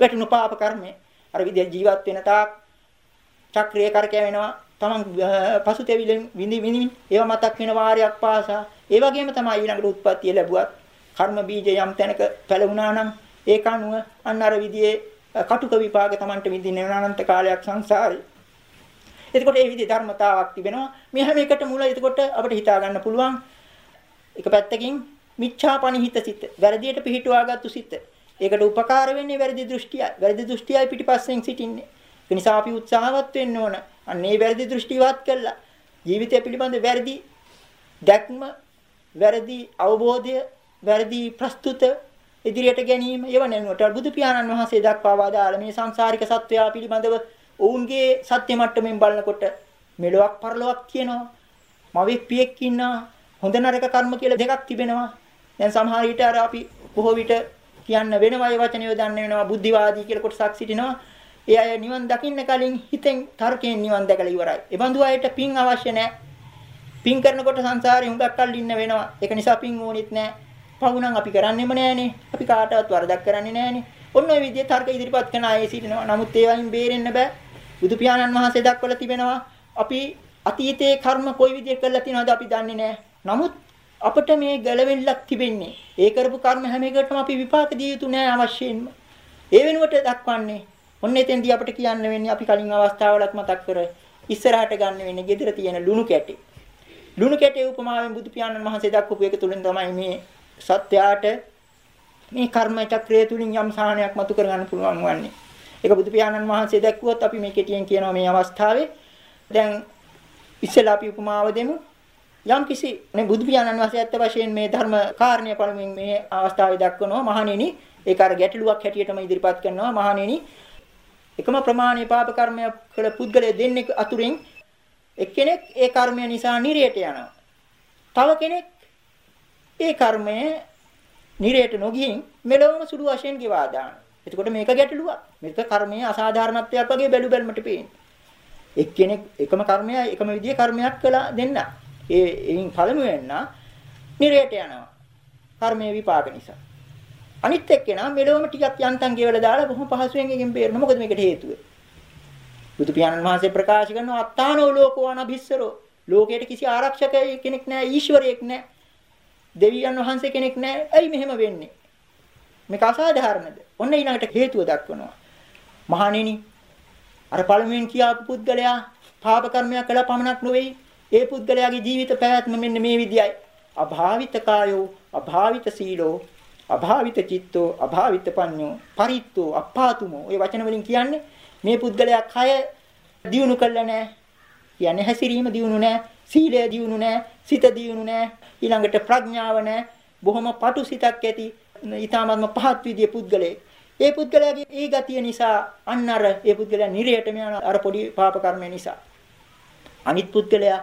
වැටුණු පාප කර්මය. අර විදිහ ජීවත් වෙන තාක් චක්‍රය කරකැවෙනවා. තමන් පසුතැවිලෙන් විඳි විඳින් ඒව මතක් වෙන වාරයක් පාසා. ඒ වගේම තමයි ඊළඟට උත්පත්තිය ලැබුවත් කර්ම බීජ යම් තැනක පැලුණා නම් ඒක අනුව අන්න අර විදිහේ කටුක විපාක Tamanට විඳින්න අනන්ත කාලයක් සංසාරේ. එතකොට මේ විදිහේ ධර්මතාවක් තිබෙනවා. මේ හැම එකට මුල එතකොට අපිට හිතා ගන්න පුළුවන් එක පැත්තකින් මිච්ඡාපනිහිත සිත, වැරදියට පිහිටුවාගත්තු සිත. ඒකට උපකාර වෙන්නේ වැරදි දෘෂ්ටියයි. වැරදි දෘෂ්ටියයි පිටිපස්සෙන් සිටින්නේ. ඒ නිසා අපි උත්සාහවත් වෙන්න ඕන. අන්නේ වැරදි දෘෂ්ටිවත් කළා. ජීවිතය පිළිබඳ වැරදි දැක්ම, වැරදි අවබෝධය, වැරදි ප්‍රස්තුත ඉදිරියට ගැනීම ඒව නෙවෙයි. බුදු පියාණන් වහන්සේ දක්වා වදාළ මේ සංසාරික සත්වයා පිළිබඳව ඔවුන්ගේ සත්‍ය මට්ටමින් බලනකොට මෙලොවක් පරලොවක් කියනවා. මවෙක් පියෙක් ඉන්නවා. හොඳ නරක කර්ම කියලා දෙකක් තිබෙනවා. දැන් සමහර විට අර අපි බොහෝ විට කියන්න වෙනවා ඒ වචන යොදන්න වෙනවා බුද්ධිවාදී කියලා කොටසක් සිටිනවා. ඒ අය නිවන් දකින්න කලින් හිතෙන් තර්කයෙන් නිවන් දැකලා ඉවරයි. ඒ බඳු අයට පින් අවශ්‍ය නැහැ. පින් කරනකොට සංසාරේ හුඟක් කල් ඉන්න වෙනවා. ඒක නිසා පින් ඕනෙත් නැහැ. පව් නම් අපි කරන්නෙම නැහනේ. අපි කාටවත් වරදක් කරන්නේ නැහනේ. ඔන්න ඔය විදිහේ තර්ක ඉදිරිපත් කරන අය සිටිනවා. නමුත් ඒ වයින් බේරෙන්න බෑ. බුදු පියාණන් වහන්සේ දක්වලා තිබෙනවා අපි අතීතයේ කර්ම කොයි විදිහට කරලා තියෙනවද අපි දන්නේ නැහැ. නමුත් අපිට මේ ගැලවෙල්ලක් තිබෙන්නේ. ඒ කරපු කර්ම හැම එකටම අපි විපාක දිය යුතු නැහැ අවශ්‍යයෙන්ම. ඒ වෙනුවට දක්වන්නේ ඔන්න එතෙන්දී අපිට කියන්න වෙන්නේ අපි කලින් අවස්ථාවලත් මතක් කර ඉස්සරහට ගන්න වෙන්නේ gedara තියෙන ලුණු කැටේ. ලුණු කැටේ උපමාවෙන් බුදු පියාණන් වහන්සේ දක්වපු එක තුලින් තමයි මේ සත්‍යයට මේ කර්ම චක්‍රය තුලින් යම් සාහනයක් මතු කරගන්න පුළුවන් වන්නේ. ඒක බුදු පියාණන් වහන්සේ දැක්කුවොත් අපි මේ කෙටියෙන් කියනවා මේ අවස්ථාවේ දැන් ඉස්සෙල්ලා අපි උපමාව දෙමු. යම් කිසි නේ බුදු පියාණන් වහන්සේ ඇත්ත වශයෙන් මේ ධර්ම කාරණය පළමුවෙන් මේ අවස්ථාවේ දක්වනවා මහණෙනි ඒක අර ගැටලුවක් හැටියටම ඉදිරිපත් කරනවා මහණෙනි එකම ප්‍රමාණයේ පාප කර්මය කළ පුද්ගලයා දෙන්නෙක් අතුරින් එක්කෙනෙක් ඒ කර්මය නිසා නිරයට යනවා. තව කෙනෙක් ඒ කර්මය නිරයට නොගියින් මෙලොවම සුළු වශයෙන් ගෙවා දානවා. එතකොට මේක ගැටලුවක්. මේක කර්මයේ අසාධාරණත්වයක් වගේ බැලු බැලමට පේන්නේ. එක්කෙනෙක් එකම කර්මය එකම විදිහේ කර්මයක් කළා දෙන්න. ඒ එයින් පළමුවෙන්න නිරයට යනවා. කර්මයේ විපාක නිසා. අනිත් එක්කෙනා මෙලොවම ටිකක් යන්තම් ගෙවලා දාලා බොහොම පහසුවෙන් එකෙන් බේරෙනවා. මොකද මේකට හේතුව? බුදු පියාණන් වහන්සේ ප්‍රකාශ කරනවා අත්තානෝ ලෝකෝ අනභිස්සරෝ. ලෝකයට කිසි ආරක්ෂක කෙනෙක් නැහැ, ඊශ්වරයෙක් නැහැ. දෙවියන් වහන්සේ කෙනෙක් නැහැ. ඇයි මෙහෙම වෙන්නේ? මේක අසාධාරණද? ඔන්න ඊළඟට හේතුව දක්වනවා. මහණෙනි අර පළමුවෙන් කියාපු පුද්ගලයා පාප කර්මයක් කළා පමණක් නොවේයි. ඒ පුද්ගලයාගේ ජීවිත පැවැත්ම මෙන්න මේ විදියයි. අභාවිත කායෝ, අභාවිත සීලෝ, අභාවිත චිත්තෝ, අභාවිත පඤ්ඤෝ, පරිත්තෝ, අප්පාතුමෝ. ඔය වචන වලින් කියන්නේ මේ පුද්ගලයා කය දියුණු කළා නැහැ. කියන්නේ හැසිරීම දියුණු නැහැ, සීලය දියුණු නැහැ, සිත දියුණු නැහැ, ඊළඟට ප්‍රඥාව නැහැ. බොහොම පටු සිතක් ඇති, ඊ타මත්ම පහත් විදිය පුද්ගලයෙක්. ඒ පුද්ගලයාගේ ඒ ගතිය නිසා අන්න අර ඒ පුද්ගලයා නිරයටම යන අර පොඩි පාප කර්මය නිසා. අනිත් පුද්ගලයා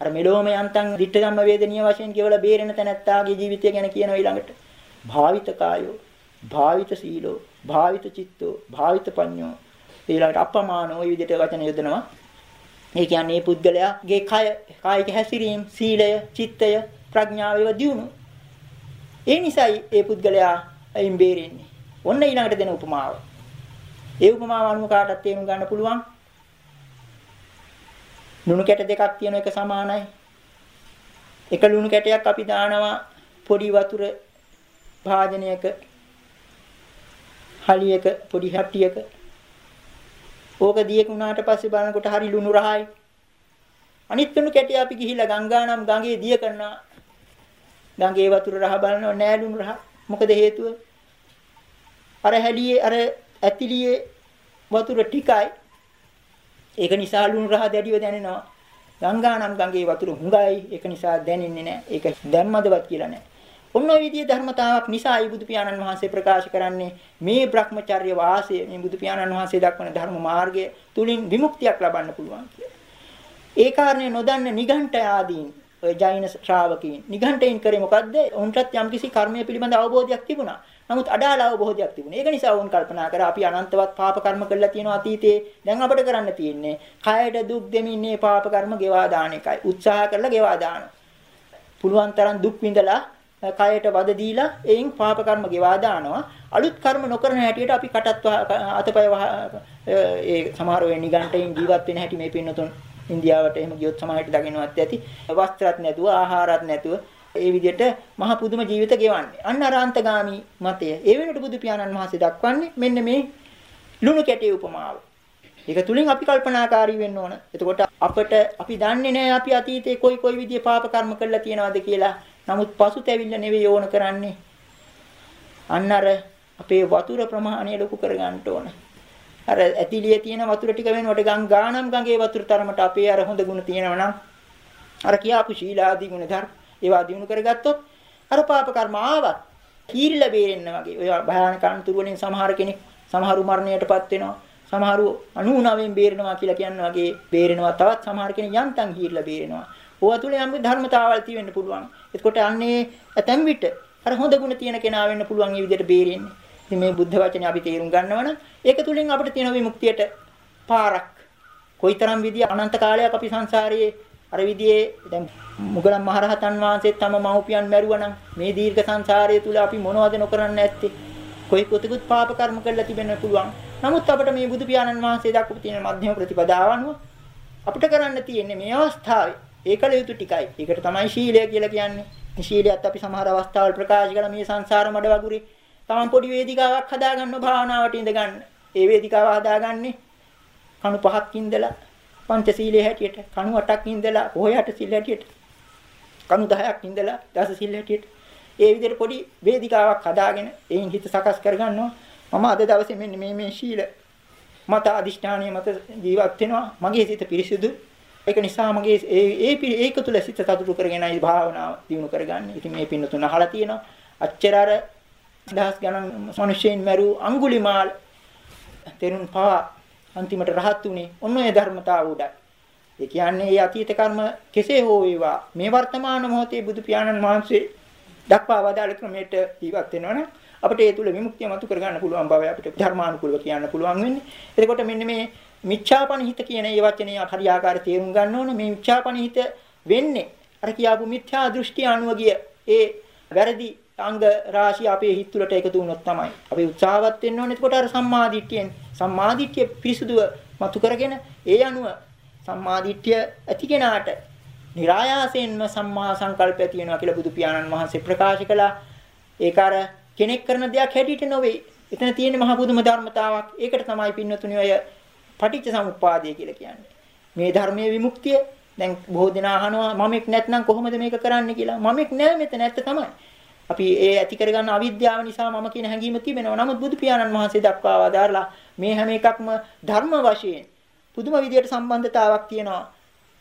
අර මෙලොවම යන්තම් ditta ධම්ම වේදනීය වශයෙන් කියවලා බේරෙන තැනැත්තාගේ ජීවිතය ගැන කියනවා ඊළඟට. භාවිත කායෝ, භාවිත සීලෝ, භාවිත චිත්තෝ, භාවිත පඤ්ඤෝ ඊළඟට අපමාන ওই විදිහට වචන යොදනවා. ඒ කියන්නේ මේ පුද්ගලයාගේ කය, කායික හැසිරීම, සීලය, චිත්තය, ප්‍රඥාව ඒවා දියුණු. ඒ නිසායි ඒ පුද්ගලයා අයින් බේරෙන්නේ. ඔන්න ඊළඟට දෙන උපමාව. ඒ උපමාව අනුව කාටත් තේරුම් ගන්න පුළුවන්. ලුණු කැට දෙකක් තියෙන එක සමානයි. එක ලුණු කැටයක් අපි දානවා පොඩි වතුර භාජනයක හලියක පොඩි හැට්ටියක ඕක දියක උනාට පස්සේ බලනකොට හරි ලුණු රහයි. අනිත් ලුණු කැටය අපි ගිහිල්ලා ගංගානම් ගඟේ දිය කරනවා. ගඟේ වතුර රහ බලනවා නෑ ලුණු රහ. මොකද හේතුව? අර හැලියේ අර ඇතිලියේ වතුර ටිකයි. ඒක නිසා ලුණු රහ දැඩිව දැනෙනවා. ගංගානම් ගඟේ වතුර හුඟයි. ඒක නිසා දැනෙන්නේ නෑ. ඒක දැම්මදවත් කියලා නෑ. ඔන්න ඔය විදිහේ ධර්මතාවක් නිසායි බුදු පියාණන් වහන්සේ ප්‍රකාශ කරන්නේ මේ Brahmacharya වාසය මේ බුදු පියාණන් වහන්සේ දක්වන ධර්ම මාර්ගය තුලින් විමුක්තියක් ලබන්න පුළුවන් කියලා. ඒ කාරණේ නොදන්න නිගණ්ඨ ආදීන් ඔය ජෛන ශ්‍රාවකීන් නිගණ්ඨයින් කරේ මොකද්ද? උන්ටත් යම්කිසි කර්මය පිළිබඳ අවබෝධයක් තිබුණා. නමුත් අඩාල අවබෝධයක් තිබුණේ. ඒක නිසා වුන් කල්පනා කරා අපි අනන්තවත් පාප කර්ම කළා තියෙනවා අතීතේ. දැන් අපිට කරන්න තියෙන්නේ කයට දුක් දෙමින් මේ පාප කර්ම ගෙවා දාන එකයි. උත්සාහ කරලා ගෙවා දානවා. පුළුවන් තරම් දුක් විඳලා කයට වද දීලා එයින් පාප කර්ම ගෙවා දානවා. අලුත් කර්ම නොකරන හැටියට අපි කටත් අතපය ඒ සමහර වෙන්නේ නිගණ්ඨයෙන් ජීවත් වෙන හැටි මේ පින්නතුන් ඉන්දියාවට එහෙම ගියොත් සමහරට දකින්නවත් ඇති. වස්ත්‍රත් නැතුව ආහාරත් නැතුව ඒ විදිහට මහ පුදුම ජීවිත ගෙවන්නේ. අන්න අරාන්තගාමි මතය. ඒ වෙනකොට බුදු පියාණන් වහන්සේ දක්වන්නේ මෙන්න මේ ලුණු කැටේ උපමාව. ඒක තුලින් අපි කල්පනාකාරී වෙන්න ඕන. එතකොට අපට අපි දන්නේ නැහැ අපි අතීතේ කොයි කොයි විදිහේ පාප කර්ම කළා තියනවද කියලා. නමුත් පසුතැවිල්ල නෙවෙයි ඕන කරන්නේ. අන්න අර අපේ වතුර ප්‍රමාණය ලොකු කරගන්න ඕන. අර ඇතිලියේ තියෙන වතුර ටික වෙනකොට ගං ගානම් ගඟේ වතුර තරමට අපේ අර හොඳ ගුණ තියෙනවා නම් අර කියාපු ශීලාදී ගුණ ධර්ම ඒවා දිනු කරගත්තොත් අර පාප කර්ම ආවත් කීරිලා බේරෙන්න වගේ ඔය භයානක අන්තුරු වලින් සමහර කෙනෙක් සමහරු මරණයටපත් වෙනවා සමහරු 99න් බේරෙනවා කියලා කියන වගේ බේරෙනවා තවත් සමහර කෙනෙක් යන්තම් හීරලා බේරෙනවා ඕවා තුල යම් ධර්මතාවල් තියෙන්න පුළුවන් එතකොට අන්නේ ඇතැම් විට අර හොඳ ගුණ තියෙන කෙනා වෙන්න පුළුවන් මේ විදිහට බේරෙන්නේ. ඉතින් මේ බුද්ධ වචනේ අපි තේරුම් ගන්නවනම් ඒක තුලින් අපිට තියෙන විමුක්තියට පාරක්. කොයිතරම් විදිය අනන්ත කාලයක් අපි සංසාරයේ අර විදිහේ දැන් මුගලන් මහරහතන් වහන්සේ තම මව්පියන් මැරුවනම් මේ දීර්ඝ සංසාරය තුල අපි මොනවද නොකරන්න ඇත්තේ? කොයි කොතෙකුත් පාප කර්ම කරලා තිබෙන්න පුළුවන්. නමුත් අපිට මේ බුදු පියාණන් වහන්සේ දක්වපු තියෙන මධ්‍යම ප්‍රතිපදාව අනුව අපිට කරන්න තියෙන්නේ මේ අවස්ථාවේ ඒකල යුතු ටිකයි. ඒකට තමයි ශීලය කියලා කියන්නේ. මේ ශීලයත් අපි සමහර අවස්ථාවල් ප්‍රකාශ කළා මේ සංසාර මඩ වගුරේ. තමන් පොඩි වේදිකාවක් හදාගන්න භාවනාවට ඉඳ ගන්න. ඒ වේදිකාව හදාගන්නේ කණු පහක් ඉඳලා පංචශීලයේ හැටියට, කණු 8ක් ඉඳලා, පොහොයට සිල් හැටියට, කණු 10ක් ඉඳලා දස සිල් හැටියට. ඒ විදිහට පොඩි වේදිකාවක් හදාගෙන එයින් හිත සකස් කරගන්නවා. මම අද දවසේ මෙන්න මේ මේ ශීල මත අදිෂ්ඨානීය මත ජීවත් වෙනවා. මගේ සිත පිරිසිදු ඒක නිසා මගේ ඒ ඒ ඒක තුල සිත සතුටු කරගෙනයි භාවනාව දිනු කරගන්නේ. ඉතින් මේ පින්න තුන අහලා තියෙනවා. අච්චර අර දහස් ගණන් මිනිසෙයින් මරු අඟුලිමාල් තෙරුන් පවා අන්තිමට රහත් උනේ ඔන්න ඒ ධර්මතාව උඩයි. ඒ කියන්නේ මේ අතීත කර්ම කෙසේ හෝ වේවා මේ වර්තමාන මොහොතේ බුදු පියාණන් වහන්සේ දක්වා වදාළ ක්‍රමයට ජීවත් වෙනවනේ අපිට ඒ තුල විමුක්තිය මතු කර ගන්න පුළුවන් බව අපිට ධර්මානුකූලව කියන්න පුළුවන් වෙන්නේ. එතකොට මෙන්න මේ මිච්ඡාපනිහිත කියන මේ වචනේ හරියාකාර තේරුම් ගන්න ඕනේ. මේ මිච්ඡාපනිහිත වෙන්නේ අර කියාපු මිත්‍යා දෘෂ්ටි අනුව ගිය ඒ වැරදි අංග රාශිය අපේ හිත තුළට එකතු වුණොත් තමයි. අපි උත්සාහවත් වෙන්න ඕනේ. එතකොට අර සම්මාදිට්ඨියෙන් සම්මාදිට්ඨිය පිරිසුදුව මතු කරගෙන ඒ අනුව සම්මාදිට්ඨිය ඇති කෙනාට નિરાයාසයෙන්ම සම්මා සංකල්පය තියෙනවා කියලා බුදු පියාණන් වහන්සේ ප්‍රකාශ කළා. ඒක අර කෙනෙක් කරන දෙයක් හැටියට නොවේ. එතන තියෙන මහ පුදුම ධර්මතාවක්. ඒකට තමයි පින්නතුනි ඔය පටිච්ච සමුප්පාදය කියලා කියන්නේ. මේ ධර්මයේ විමුක්තිය දැන් බොහෝ දෙනා අහනවා මමෙක් නැත්නම් කොහොමද මේක කරන්නේ කියලා. මමෙක් නෑ මෙතන ඇත්ත තමයි. අපි ඒ ඇති කරගන්න අවිද්‍යාව නිසා මම කියන හැඟීම තිබෙනවා. නමුත් බුදු පියාණන් වහන්සේ දක්වා වදාරලා මේ හැම එකක්ම ධර්ම වශයෙන් පුදුම විදියට සම්බන්ධතාවක් තියෙනවා.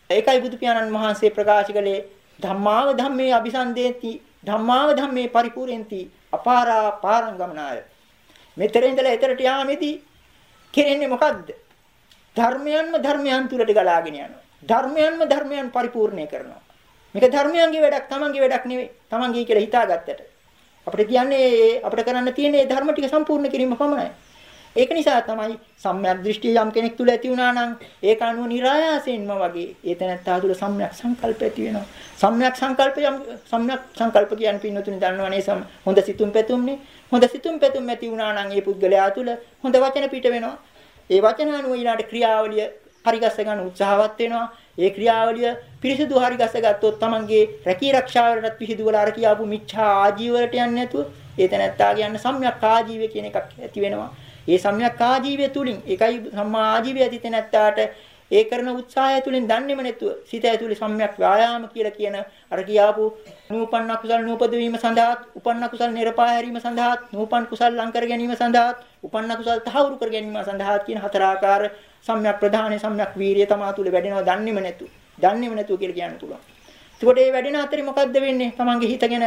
ඒකයි බුදු පියාණන් වහන්සේ ප්‍රකාශ කළේ ධම්මාව ධම්මේ අபிසන්දේති ධම්මාව ධම්මේ පරිපූර්ණෙන්ති අපාරා පාරංගමනාය. මෙතන ඉඳලා එතරට යාමේදී කෙරෙන්නේ මොකද්ද? ධර්මයන්ම ධර්මයන් තුලට ගලාගෙන යනවා. ධර්මයන්ම ධර්මයන් පරිපූර්ණය කරනවා. මේක ධර්මයන්ගේ වැඩක්, තමන්ගේ වැඩක් නෙවෙයි. තමන්ගේ කියලා හිතාගත්තට. අපිට කියන්නේ අපිට කරන්න තියෙන්නේ ධර්ම ටික සම්පූර්ණ කිරීම පමණයි. ඒක නිසා තමයි සම්‍යක් දෘෂ්ටිය යම් කෙනෙක් තුල ඇති වුණා නම් ඒක අනුව નિરાයාසයෙන්ම වගේ ඒ තැනත්තා තුල සම්‍යක් සංකල්ප ඇති වෙනවා. සම්‍යක් සංකල්ප යම් සම්‍යක් සංකල්ප කියන්නේ පින්නතුනි දන්නවනේ සම හොඳ සිතුම් පැතුම්නේ. හොඳ සිතුම් පැතුම් ඇති වුණා නම් ඒ පුද්ගලයා තුල හොඳ වචන පිට වෙනවා. ඒ වචන අනුව ඊළාට ක්‍රියාවලිය හරිගස්ස ගන්න උත්සාහවත් වෙනවා. ඒ ක්‍රියාවලිය පිරිසිදු හරිගස්ස ගත්තොත් Tamange රැකී රක්ෂාවලටත් පිහිදු වල අර කියාපු මිච්ඡා ආජීවයට යන්නේ නැතුව ඒ තැනත්තා කියන්න සම්‍යක් ආජීවය කියන එකක් ඇති වෙනවා. ඒ සම්‍යක් ආජීවය තුලින් ඒකයි සම්මා ආජීවය ඇති තැනත්තාට ඒ කරන උත්සාහය තුලින් දන්නේම නැතුව සිත ඇතුලේ සම්‍යක් ව්‍යායාම කියලා කියන අර කියාපු නූපන්න කුසල් නූපද වීම සඳහාත් උපන්න කුසල් නිර්පා හැරීම සඳහාත් නූපන් කුසල් ලං කර ගැනීම සඳහාත් උපන්න කුසල් තහවුරු කර ගැනීම සඳහාත් කියන හතර ආකාර සම්‍යක් ප්‍රධානයේ සම්‍යක් වීරිය තමා තුල වැඩෙනවා දන්නේම නැතුව දන්නේම නැතුව කියලා කියන්න පුළුවන්. එතකොට මේ වැඩෙන අතරේ මොකද්ද වෙන්නේ? තමන්ගේ හිතගෙන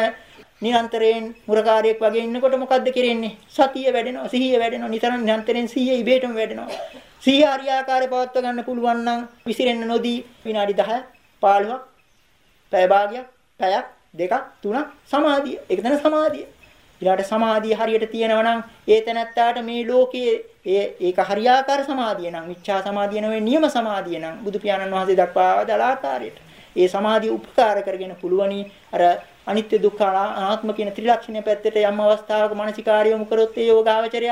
නිරන්තරයෙන් මුරකාරයෙක් වගේ ඉන්නකොට මොකද්ද කරන්නේ? සතිය වැඩෙනවා, සිහිය වැඩෙනවා. නිතරම නිරන්තරයෙන් සිහිය ඉබේටම වැඩෙනවා. සිහිය හරියාකාරව පවත්වා ගන්න පුළුවන් නම් විසිරෙන්න නොදී විනාඩි 10 15ක් පැය භාගයක් පැයක් දෙකක් තුනක් සමාධිය. ඒක තමයි සමාධිය. ඊළාට සමාධිය හරියට තියෙනවා නම් ඒ තැනත්තාට මේ ලෝකයේ ඒ ඒක හරියාකාර සමාධිය නම් මිච්ඡා සමාධිය නෙවෙයි නියම සමාධිය නම් බුදු පියාණන් වහන්සේ දක්වා දල ආකාරයට ඒ සමාධිය උපකාර කරගෙන පුළුවනි අර අනිත්‍ය දුක්ඛ අනාත්ම කියන ත්‍රිලක්ෂණය පැත්තට යම් අවස්ථාවක මානසිකාරිය යොමු කරොත් ඒ යෝගාවචරය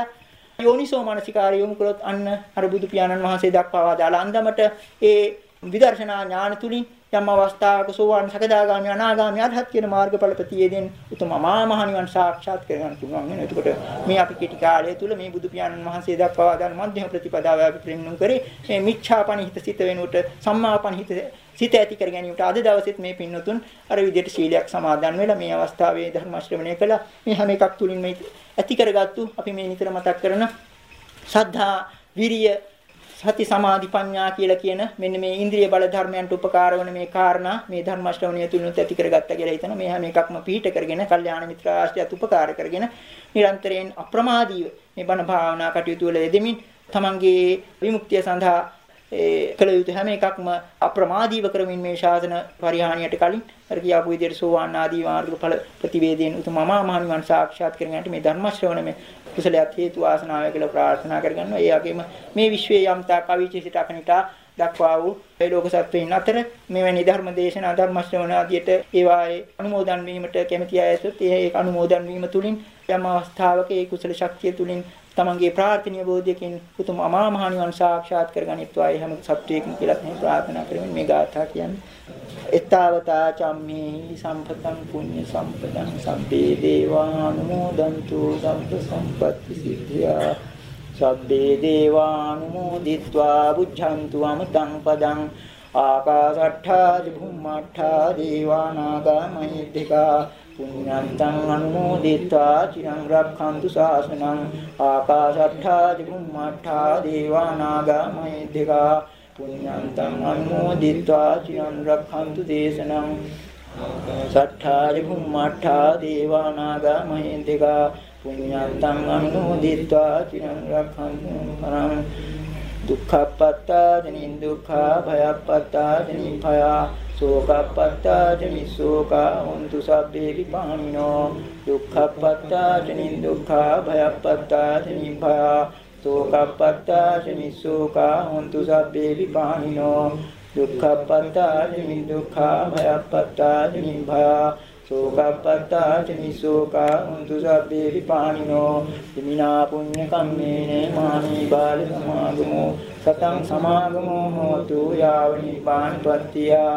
යෝනිසෝ මානසිකාරිය යොමු කරොත් අන්න අර බුදු පියාණන් වහන්සේ දක්වා වදාළ අන්දමට ඒ විදර්ශනා ඥාන තුලින් යම් අවස්ථාවක සෝවාන් සකදාගාමි අනාගාමි අරහත් කියන මාර්ගඵල ප්‍රතියේදෙන් උතුම් අමා මහ නිවන් සාක්ෂාත් කරගන්න පුළුවන් වෙනවා. එතකොට මේ අපි කෙටි කාලය තුල මේ බුදු පියාණන් වහන්සේ දක්වා වදාළ මධ්‍යම ප්‍රතිපදාව අපි ප්‍රේමණු කරේ මේ මිච්ඡාපනිහිත සිත වෙනුවට සම්මාපනිහිත සිත ඇති කර ගැනීමට අද දවසෙත් මේ පින්නතුන් අර විදිහට ශීලයක් සමාදන් වෙලා මේ අවස්ථාවේ ධර්ම ශ්‍රවණය කළා. මේ හැම එකක් තුලින් මේ ඇති කරගත්තු. අපි මේ නිතර මතක් කරන සද්ධා, විරිය, සති සමාධි ප්‍රඥා කියලා කියන මෙන්න මේ ඉන්ද්‍රිය බල ධර්මයන්ට උපකාර වන මේ කාරණා මේ ධර්ම ශ්‍රවණය තුලිනුත් ඇති කරගත්තා කියලා හිතන මේ හැම එකක්ම පිහිට කරගෙන කල්යාණ මිත්‍ර ආශ්‍රයත් උපකාර කරගෙන නිරන්තරයෙන් අප්‍රමාදීව මේ බණ භාවනා කටයුතු වල යෙදෙමින් තමන්ගේ විමුක්තිය සඳහා ඒ කළ යුතු හැම එකක්ම අප්‍රමාදීව කරමින් මේ ශාසන පරිහානියට කලින් අර කියාපු විදිහට සෝවාන් ආදී මාර්ගඵල ප්‍රතිවේදයෙන් උතුම් අමා මහ නිවන් සාක්ෂාත් කරගන්නට මේ ධර්ම ශ්‍රවණය කුසලයක් හේතු වාසනාවය කියලා ප්‍රාර්ථනා කරගන්නවා. ඒ වගේම මේ විශ්වයේ යම්තා කවිචි සිට අකනිටා දක්වා වූ ඒ ලෝක සත්වයින් අතර මෙවැනි ධර්ම දේශනා ධර්ම ශ්‍රවණ ආදියට ඒවායේ අනුමෝදන් වීමට කැමැති අය ඇසොත් ඒ අනුමෝදන් වීම තුලින් යම් අවස්ථාවක ඒ කුසල ශක්තිය තුලින් තමන්ගේ ප්‍රාර්ථනීය බෝධියකින් උතුම් අමා මහ නිවන් සාක්ෂාත් කරගනිත්වා ඒ හැම සත්වයකින් කියලා මේ ප්‍රාර්ථනා කරමින් මේ ගාථා කියන්නේ. එත්තාවතා චම්මේ සම්පතං පුඤ්ඤ සම්පතං සම්පේ දේවානුමෝදන්තු සම්ප සම්පත්ති සිද්ධා සබ්බේ දේවානුමෝදිත්වා බුද්ධන්තු අමතං පදං. ආකාශට්ඨා දිභුම්මට්ඨා දේවානාගා මහිද්దికා. පුඤ්ඤන්තං අනුමෝදිत्वा චිරං රක්ඛන්තු ශාසනං ආකාශට්ඨා චුම්මට්ඨා දේවානාගා මහිද්దికා පුඤ්ඤන්තං අනුමෝදිत्वा චිරං රක්ඛන්තු දේශනං ආකාශට්ඨා චුම්මට්ඨා දේවානාගා මහිද්దికා පුඤ්ඤන්තං අනුමෝදිत्वा චිරං රක්ඛන්තු පරං දුක්ඛපත්තා ජනින් දුක්ඛා භයප්පත්තා ජනින් භයා සෝකප්පත්තා චනිසෝකා හොන්තු සබ්බේ විපානිනෝ දුක්ඛප්පත්තා චනින් දුක්ඛා භයප්පත්තා චනින් භයා සෝකප්පත්තා චනිසෝකා හොන්තු සබ්බේ විපානිනෝ දුක්ඛප්පත්තා චනින් දුක්ඛා භයප්පත්තා චනින් භයා සෝකප්පත්තා චනිසෝකා හොන්තු සබ්බේ විපානිනෝ හිමිනා පුඤ්ඤ කම්මේන මාමි බාල සමාගමෝ සතං සමාගමෝ හෝතු යාව නිපානපත්තියා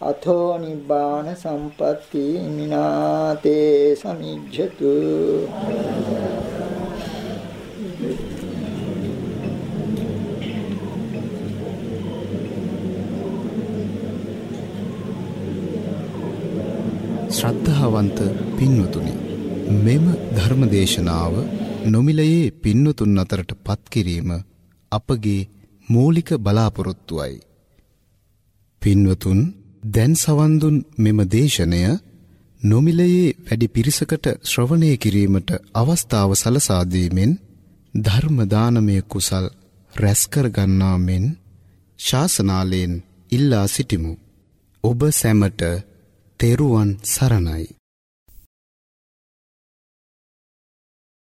අතෝ නිබ්බාන සම්පatti මිනාතේ සමිජ්ජතු ශ්‍රද්ධාවන්ත පින්වතුනි මෙම ධර්මදේශනාව නොමිලයේ පින්වතුන් අතරට පත් කිරීම අපගේ මූලික බලාපොරොත්තුවයි. පින්වතුන් දැන් සවන් දුන් මෙම දේශනය නොමිලයේ වැඩි පිරිසකට ශ්‍රවණය කිරීමට අවස්ථාව සලසා දීමෙන් ධර්ම දානමය කුසල් රැස්කර ගන්නා මෙන් ශාසනාලයෙන් ඉල්ලා සිටිමු. ඔබ සැමට තෙරුවන් සරණයි